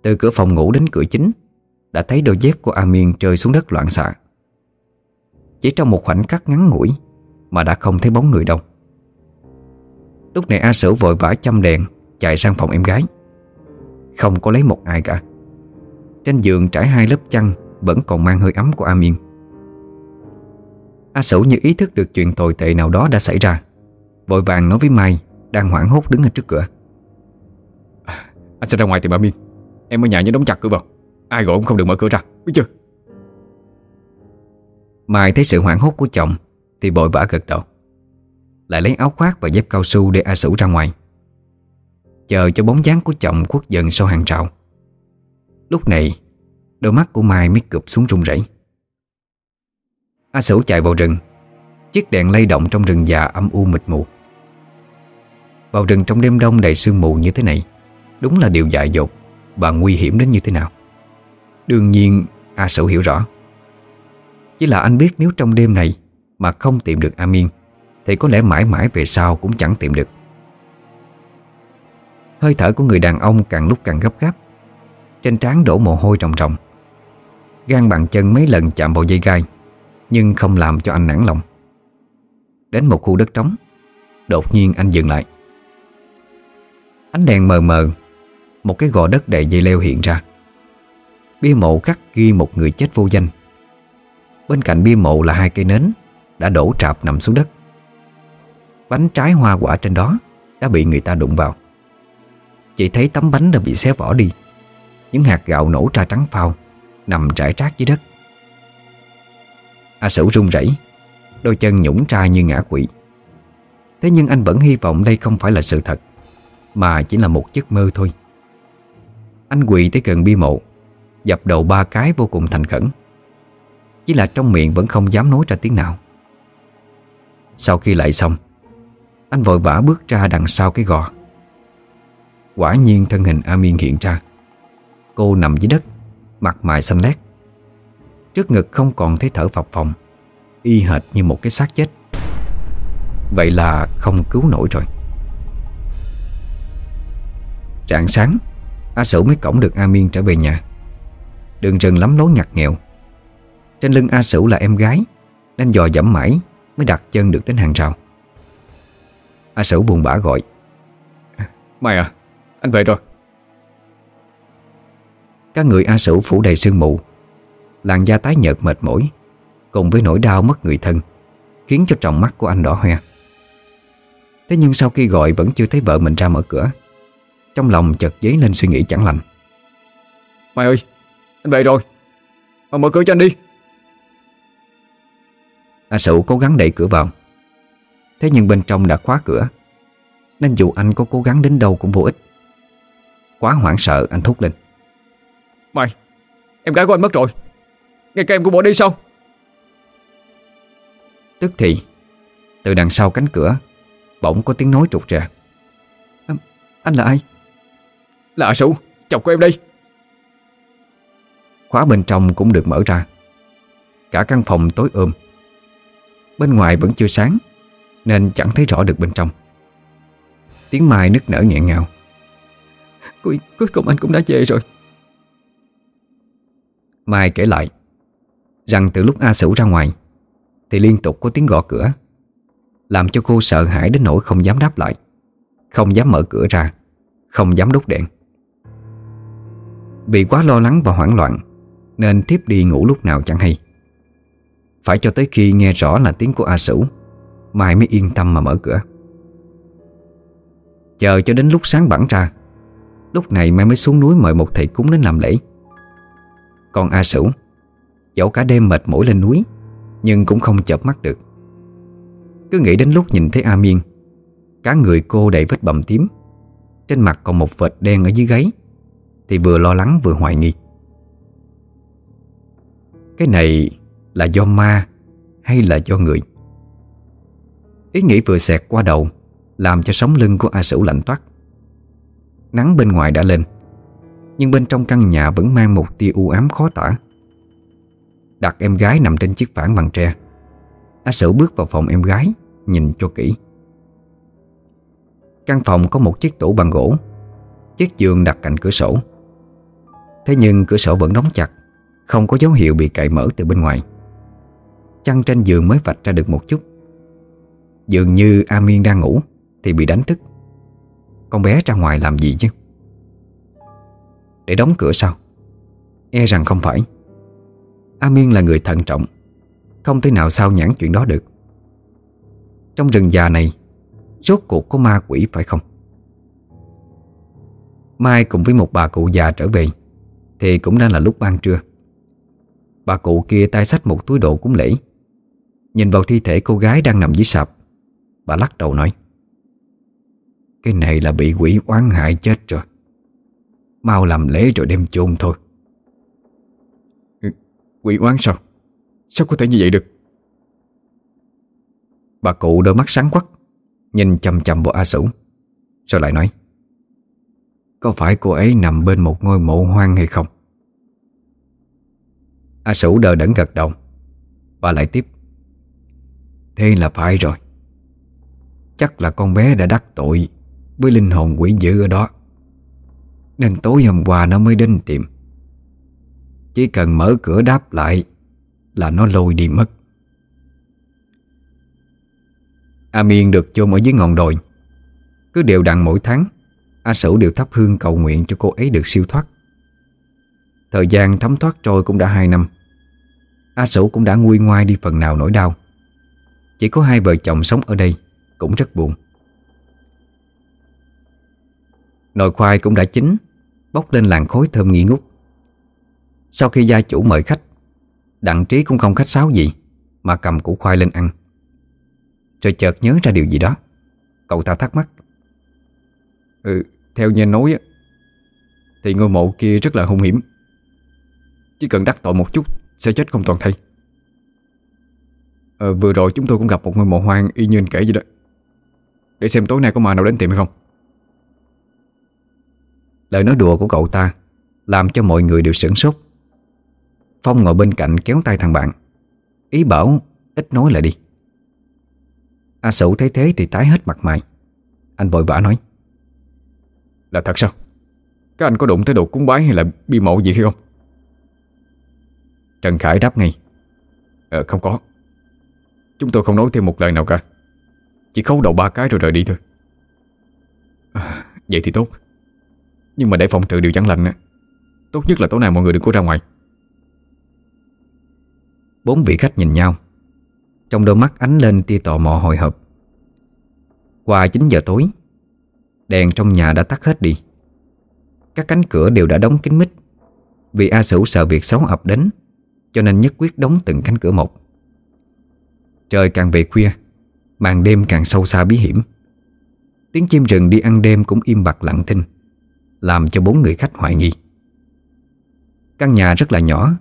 Từ cửa phòng ngủ đến cửa chính, Đã thấy đôi dép của A Miên rơi xuống đất loạn xạ. Chỉ trong một khoảnh khắc ngắn ngủi Mà đã không thấy bóng người đâu. Lúc này A Sửu vội vã châm đèn, Chạy sang phòng em gái. Không có lấy một ai cả. Trên giường trải hai lớp chăn vẫn còn mang hơi ấm của A Miên A Sửu như ý thức được chuyện tồi tệ nào đó đã xảy ra Vội vàng nói với Mai Đang hoảng hốt đứng ở trước cửa. Anh sẽ ra ngoài tìm A Miên Em ở nhà nhớ đóng chặt cửa vào. Ai gọi cũng không được mở cửa ra Biết chưa? Mai thấy sự hoảng hốt của chồng Thì vội vã gật đầu. Lại lấy áo khoác và dép cao su để A Sửu ra ngoài. Chờ cho bóng dáng của chồng khuất dần sau hàng rào. Lúc này Đôi mắt của Mai mới cụp xuống run rẩy. A Sửu chạy vào rừng. Chiếc đèn lay động trong rừng già âm u mịt mù. Vào rừng trong đêm đông đầy sương mù như thế này, Đúng là điều dại dột Và nguy hiểm đến như thế nào. Đương nhiên, A Sửu hiểu rõ. Chỉ là anh biết nếu trong đêm này Mà không tìm được A Miên Thì có lẽ mãi mãi về sau cũng chẳng tìm được. Hơi thở của người đàn ông càng lúc càng gấp gáp. Trên trán đổ mồ hôi ròng ròng. Gan bàn chân mấy lần chạm vào dây gai, Nhưng không làm cho anh nản lòng. Đến một khu đất trống, Đột nhiên anh dừng lại. Ánh đèn mờ mờ, Một cái gò đất đầy dây leo hiện ra. Bia mộ khắc ghi một người chết vô danh. Bên cạnh bia mộ là hai cây nến Đã đổ trạp nằm xuống đất. Bánh trái hoa quả trên đó Đã bị người ta đụng vào. Chỉ thấy tấm bánh đã bị xé vỏ đi. Những hạt gạo nổ ra trắng phao. Nằm trải trác dưới đất. A Sửu run rẩy, Đôi chân nhũng ra như ngã quỵ. Thế nhưng anh vẫn hy vọng đây không phải là sự thật, Mà chỉ là một giấc mơ thôi. Anh quỳ tới gần bi mộ, Dập đầu ba cái vô cùng thành khẩn. Chỉ là trong miệng vẫn không dám nói ra tiếng nào. Sau khi lại xong, Anh vội vã bước ra đằng sau cái gò. Quả nhiên thân hình Amin hiện ra. Cô nằm dưới đất Mặt mày xanh lét. Trước ngực không còn thấy thở phập phồng, Y hệt như một cái xác chết. Vậy là không cứu nổi rồi. Rạng sáng, A Sửu mới cổng được A Miên trở về nhà. Đường rừng lắm lối ngặt nghèo. Trên lưng A Sửu là em gái, Nên dò dẫm mãi Mới đặt chân được đến hàng rào. A Sửu buồn bã gọi. Mày à Anh về rồi. Các người A Sửu phủ đầy sương mù. Làn da tái nhợt mệt mỏi Cùng với nỗi đau mất người thân Khiến cho tròng mắt của anh đỏ hoe. Thế nhưng sau khi gọi vẫn chưa thấy vợ mình ra mở cửa Trong lòng chợt dấy lên suy nghĩ chẳng lành. Mai ơi Anh về rồi. Mà mở cửa cho anh đi. A Sửu cố gắng đẩy cửa vào. Thế nhưng bên trong đã khóa cửa Nên dù anh có cố gắng đến đâu cũng vô ích. Quá hoảng sợ anh thúc lên Mai Em gái của anh mất rồi. Ngay cả em cũng bỏ đi sao? Tức thì Từ đằng sau cánh cửa Bỗng có tiếng nói trục ra à, Anh là ai? Là Sửu Chồng của em đây. Khóa bên trong cũng được mở ra. Cả căn phòng tối ôm. Bên ngoài vẫn chưa sáng Nên chẳng thấy rõ được bên trong. Tiếng Mai nức nở nghẹn ngào. Cuối, cuối cùng anh cũng đã về rồi Mai kể lại Rằng từ lúc A Sửu ra ngoài, Thì liên tục có tiếng gõ cửa, Làm cho cô sợ hãi đến nỗi không dám đáp lại, Không dám mở cửa ra, Không dám đốt đèn. Vì quá lo lắng và hoảng loạn, Nên tiếp đi ngủ lúc nào chẳng hay. Phải cho tới khi nghe rõ là tiếng của A Sửu, Mai mới yên tâm mà mở cửa. Chờ cho đến lúc sáng bẵng ra, Lúc này Mai mới xuống núi mời một thầy cúng đến làm lễ. Còn A Sửu. Dẫu cả đêm mệt mỏi lên núi, Nhưng cũng không chợp mắt được. Cứ nghĩ đến lúc nhìn thấy A Miên, Cả người cô đầy vết bầm tím. Trên mặt còn một vệt đen ở dưới gáy, Thì vừa lo lắng vừa hoài nghi. Cái này là do ma hay là do người? Ý nghĩ vừa xẹt qua đầu, Làm cho sống lưng của A Sửu lạnh toát. Nắng bên ngoài đã lên. Nhưng bên trong căn nhà vẫn mang một tia u ám khó tả. Đặt em gái nằm trên chiếc phản bằng tre. A Sửu bước vào phòng em gái, Nhìn cho kỹ. Căn phòng có một chiếc tủ bằng gỗ. Chiếc giường đặt cạnh cửa sổ. Thế nhưng cửa sổ vẫn đóng chặt, Không có dấu hiệu bị cậy mở từ bên ngoài. Chăn trên giường mới vạch ra được một chút. Dường như A Miên đang ngủ Thì bị đánh thức. Con bé ra ngoài làm gì chứ? Để đóng cửa sao? E rằng không phải. A Miên là người thận trọng, Không thể nào sao nhãn chuyện đó được. Trong rừng già này, Rốt cuộc có ma quỷ phải không? Mai cùng với một bà cụ già trở về, Thì cũng đang là lúc ban trưa. Bà cụ kia tay sách một túi đồ cúng lễ. Nhìn vào thi thể cô gái đang nằm dưới sạp, Bà lắc đầu nói, Cái này là bị quỷ oán hại chết rồi. Mau làm lễ rồi đem chôn thôi. Quỷ oán sao? Sao có thể như vậy được? Bà cụ đôi mắt sáng quắc Nhìn chầm chầm vào A Sửu Rồi lại nói Có phải cô ấy nằm bên một ngôi mộ hoang hay không? A Sửu đờ đẫn gật đầu. Bà lại tiếp Thế là phải rồi. Chắc là con bé đã đắc tội Với linh hồn quỷ dữ ở đó nên tối hôm qua nó mới đến tìm. Chỉ cần mở cửa đáp lại Là nó lôi đi mất. A Miên được chôn ở dưới ngọn đồi. Cứ đều đặn mỗi tháng, A Sửu đều thắp hương cầu nguyện cho cô ấy được siêu thoát. Thời gian thấm thoát trôi cũng đã hai năm. A Sửu cũng đã nguôi ngoai đi phần nào nỗi đau. Chỉ có hai vợ chồng sống ở đây Cũng rất buồn. Nồi khoai cũng đã chín Bốc lên làn khói thơm nghi ngút. Sau khi gia chủ mời khách Đặng trí cũng không khách sáo gì Mà cầm củ khoai lên ăn. Rồi chợt nhớ ra điều gì đó. Cậu ta thắc mắc. Ừ, theo như nói á Thì ngôi mộ kia rất là hung hiểm. Chỉ cần đắc tội một chút Sẽ chết không toàn thây. Ờ, Vừa rồi chúng tôi cũng gặp một ngôi mộ hoang Y như anh kể vậy đó. Để xem tối nay có ma nào đến tìm hay không. Lời nói đùa của cậu ta Làm cho mọi người đều sửng sốt. Phong ngồi bên cạnh kéo tay thằng bạn. Ý bảo ít nói lại đi. A Sửu thấy thế thì tái hết mặt mày. Anh vội vã nói Là thật sao? Các anh có đụng tới đồ cúng bái hay là bi mộ gì hay không? Trần Khải đáp ngay Ờ không có. Chúng tôi không nói thêm một lời nào cả. Chỉ khấu đầu ba cái rồi rời đi thôi. À, Vậy thì tốt. Nhưng mà để phòng trừ điều chẳng lành Tốt nhất là tối nay mọi người đừng có ra ngoài. Bốn vị khách nhìn nhau, Trong đôi mắt ánh lên tia tò mò hồi hộp. Qua 9 giờ tối, Đèn trong nhà đã tắt hết đi. Các cánh cửa đều đã đóng kín mít, Vì A Sửu sợ việc xấu ập đến, Cho nên nhất quyết đóng từng cánh cửa một. Trời càng về khuya, Màn đêm càng sâu xa bí hiểm. Tiếng chim rừng đi ăn đêm cũng im bặt lặng thinh. Làm cho bốn người khách hoài nghi. Căn nhà rất là nhỏ,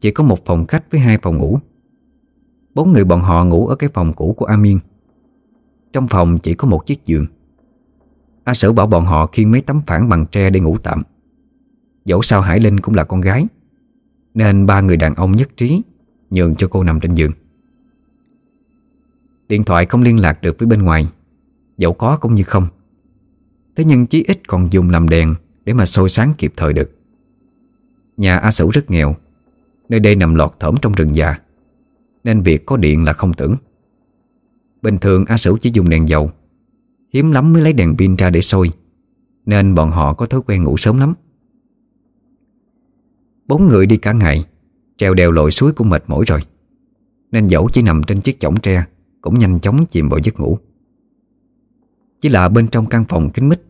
Chỉ có một phòng khách với hai phòng ngủ. Bốn người bọn họ ngủ ở cái phòng cũ của A Miên. Trong phòng chỉ có một chiếc giường. A Sở bảo bọn họ khiêng mấy tấm phản bằng tre để ngủ tạm. Dẫu sao Hải Linh cũng là con gái, Nên ba người đàn ông nhất trí Nhường cho cô nằm trên giường. Điện thoại không liên lạc được với bên ngoài, Dẫu có cũng như không. Thế nhưng chí ít còn dùng làm đèn để mà sôi sáng kịp thời được. Nhà A Sửu rất nghèo Nơi đây nằm lọt thỏm trong rừng già Nên việc có điện là không tưởng. Bình thường A Sửu chỉ dùng đèn dầu Hiếm lắm mới lấy đèn pin ra để sôi, Nên bọn họ có thói quen ngủ sớm lắm. Bốn người đi cả ngày Trèo đèo lội suối cũng mệt mỏi rồi Nên dẫu chỉ nằm trên chiếc chõng tre Cũng nhanh chóng chìm vào giấc ngủ. Chỉ là bên trong căn phòng kính mít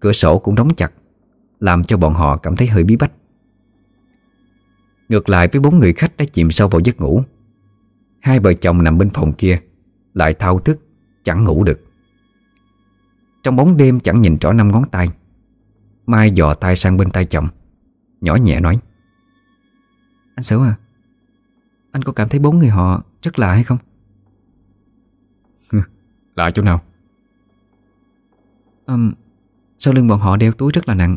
Cửa sổ cũng đóng chặt làm cho bọn họ cảm thấy hơi bí bách Ngược lại với bốn người khách đã chìm sâu vào giấc ngủ Hai vợ chồng nằm bên phòng kia Lại thao thức Chẳng ngủ được Trong bóng đêm chẳng nhìn rõ năm ngón tay Mai dò tay sang bên tay chồng Nhỏ nhẹ nói Anh Sửu à Anh có cảm thấy bốn người họ rất lạ hay không? Lạ chỗ nào? Um, sau lưng bọn họ đeo túi rất là nặng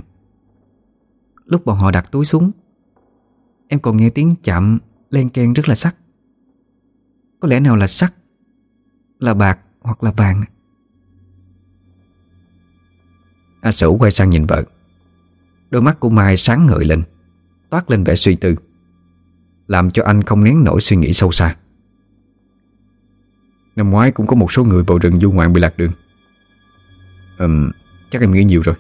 Lúc bọn họ đặt túi xuống Em còn nghe tiếng chạm Len keng rất là sắc. Có lẽ nào là sắt Là bạc hoặc là vàng. A Sửu quay sang nhìn vợ. Đôi mắt của Mai sáng ngời lên Toát lên vẻ suy tư Làm cho anh không nén nổi suy nghĩ sâu xa. Năm ngoái cũng có một số người vào rừng du ngoạn bị lạc đường. Ừm, chắc em nghĩ nhiều rồi.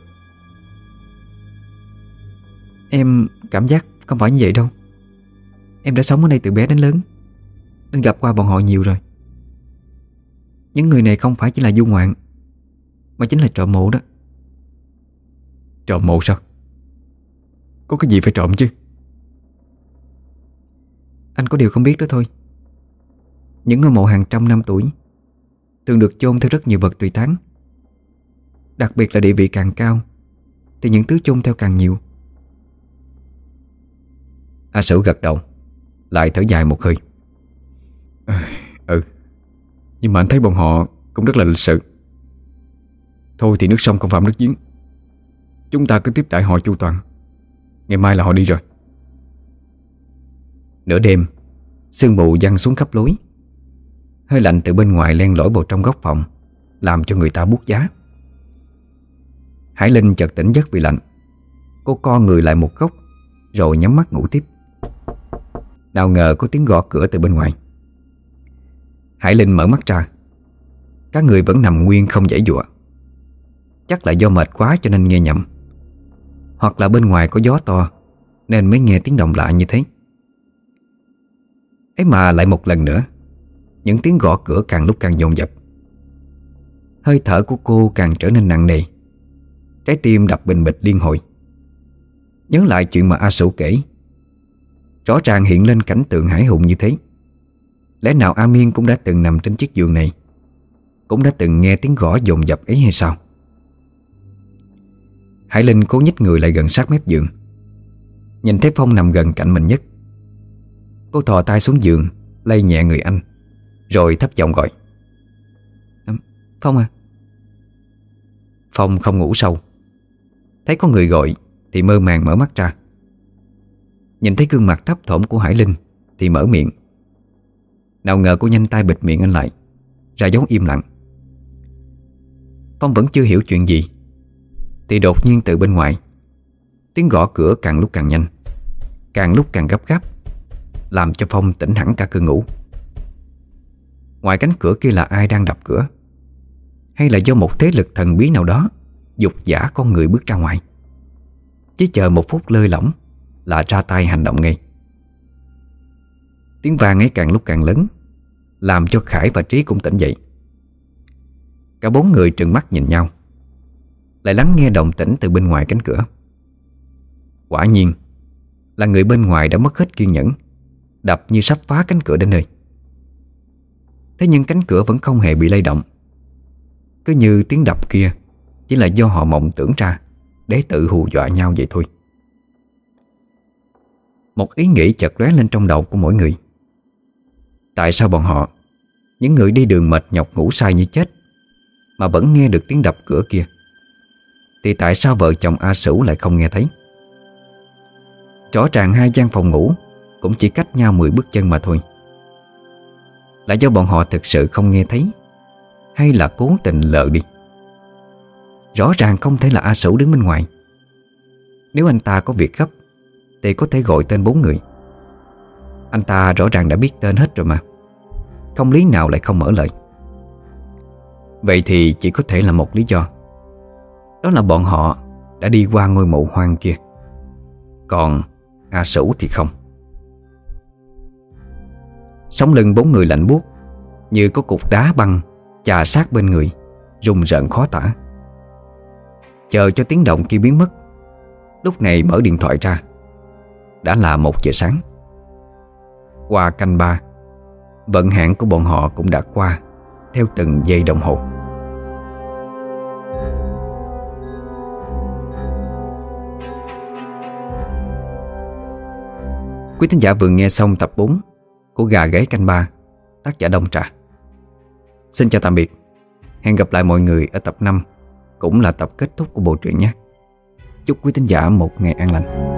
Em cảm giác không phải như vậy đâu. Em đã sống ở đây từ bé đến lớn, Nên gặp qua bọn họ nhiều rồi. Những người này không phải chỉ là du ngoạn, Mà chính là trộm mộ đó. Trộm mộ sao? Có cái gì phải trộm chứ? Anh có điều không biết đó thôi. Những ngôi mộ hàng trăm năm tuổi, Thường được chôn theo rất nhiều vật tùy tán Đặc biệt là địa vị càng cao, Thì những thứ chôn theo càng nhiều A Sửu gật đầu Lại thở dài một hơi. Ừ Nhưng mà anh thấy bọn họ cũng rất là lịch sự. Thôi thì nước sông không phạm nước giếng. Chúng ta cứ tiếp đại họ chu toàn. Ngày mai là họ đi rồi. Nửa đêm Sương mù văng xuống khắp lối. Hơi lạnh từ bên ngoài len lỏi vào trong góc phòng Làm cho người ta bút giá. Hải Linh chợt tỉnh giấc vì lạnh. Cô co người lại một góc Rồi nhắm mắt ngủ tiếp nào ngờ có tiếng gõ cửa từ bên ngoài. Hải Linh mở mắt ra. Các người vẫn nằm nguyên không dãy dụa. Chắc là do mệt quá cho nên nghe nhầm. Hoặc là bên ngoài có gió to, Nên mới nghe tiếng động lạ như thế. Ấy mà lại một lần nữa, Những tiếng gõ cửa càng lúc càng dồn dập. Hơi thở của cô càng trở nên nặng nề. Trái tim đập bình bịch liên hồi. Nhớ lại chuyện mà A Sủ kể Rõ ràng hiện lên cảnh tượng hải hùng như thế. Lẽ nào A Miên cũng đã từng nằm trên chiếc giường này? Cũng đã từng nghe tiếng gõ dồn dập ấy hay sao? Hải Linh cố nhích người lại gần sát mép giường. Nhìn thấy Phong nằm gần cạnh mình nhất. Cô thò tay xuống giường, Lay nhẹ người anh, Rồi thấp giọng gọi. Phong à. Phong không ngủ sâu. Thấy có người gọi Thì mơ màng mở mắt ra. Nhìn thấy gương mặt thấp thỏm của Hải Linh Thì mở miệng. Nào ngờ cô nhanh tay bịt miệng anh lại, Ra dấu im lặng. Phong vẫn chưa hiểu chuyện gì, Thì đột nhiên từ bên ngoài, Tiếng gõ cửa càng lúc càng nhanh, Càng lúc càng gấp gáp, Làm cho Phong tỉnh hẳn cả cơn ngủ. Ngoài cánh cửa kia là ai đang đập cửa? Hay là do một thế lực thần bí nào đó Dục giả con người bước ra ngoài? Chỉ chờ một phút lơi lỏng là ra tay hành động ngay. Tiếng vang ấy càng lúc càng lớn, Làm cho Khải và Trí cũng tỉnh dậy. Cả bốn người trừng mắt nhìn nhau, Lại lắng nghe động tĩnh từ bên ngoài cánh cửa. Quả nhiên, Là người bên ngoài đã mất hết kiên nhẫn, Đập như sắp phá cánh cửa đến nơi. Thế nhưng cánh cửa vẫn không hề bị lay động. Cứ như tiếng đập kia Chỉ là do họ mộng tưởng ra Để tự hù dọa nhau vậy thôi. Một ý nghĩ chợt lóe lên trong đầu của mỗi người. Tại sao bọn họ, Những người đi đường mệt nhọc ngủ say như chết, Mà vẫn nghe được tiếng đập cửa kia? Thì tại sao vợ chồng A Sửu lại không nghe thấy? Rõ ràng hai gian phòng ngủ Cũng chỉ cách nhau 10 bước chân mà thôi. Là do bọn họ thực sự không nghe thấy, Hay là cố tình lờ đi? Rõ ràng không thể là A Sửu đứng bên ngoài. Nếu anh ta có việc gấp thì có thể gọi tên bốn người. Anh ta rõ ràng đã biết tên hết rồi mà. Không lý nào lại không mở lời. Vậy thì chỉ có thể là một lý do. Đó là bọn họ đã đi qua ngôi mộ hoang kia. Còn A Sửu thì không. Sống lưng bốn người lạnh buốt, Như có cục đá băng Chà sát bên người, Rùng rợn khó tả. Chờ cho tiếng động kia biến mất, Lúc này mở điện thoại ra. Đã là một giờ sáng. Qua canh ba, Vận hạn của bọn họ cũng đã qua Theo từng giây đồng hồ. Quý thính giả vừa nghe xong tập 4 Của Gà Gáy Canh Ba, Tác giả Đông Trà. Xin chào tạm biệt. Hẹn gặp lại mọi người ở tập 5 Cũng là tập kết thúc của bộ truyện nhé. Chúc quý thính giả một ngày an lành.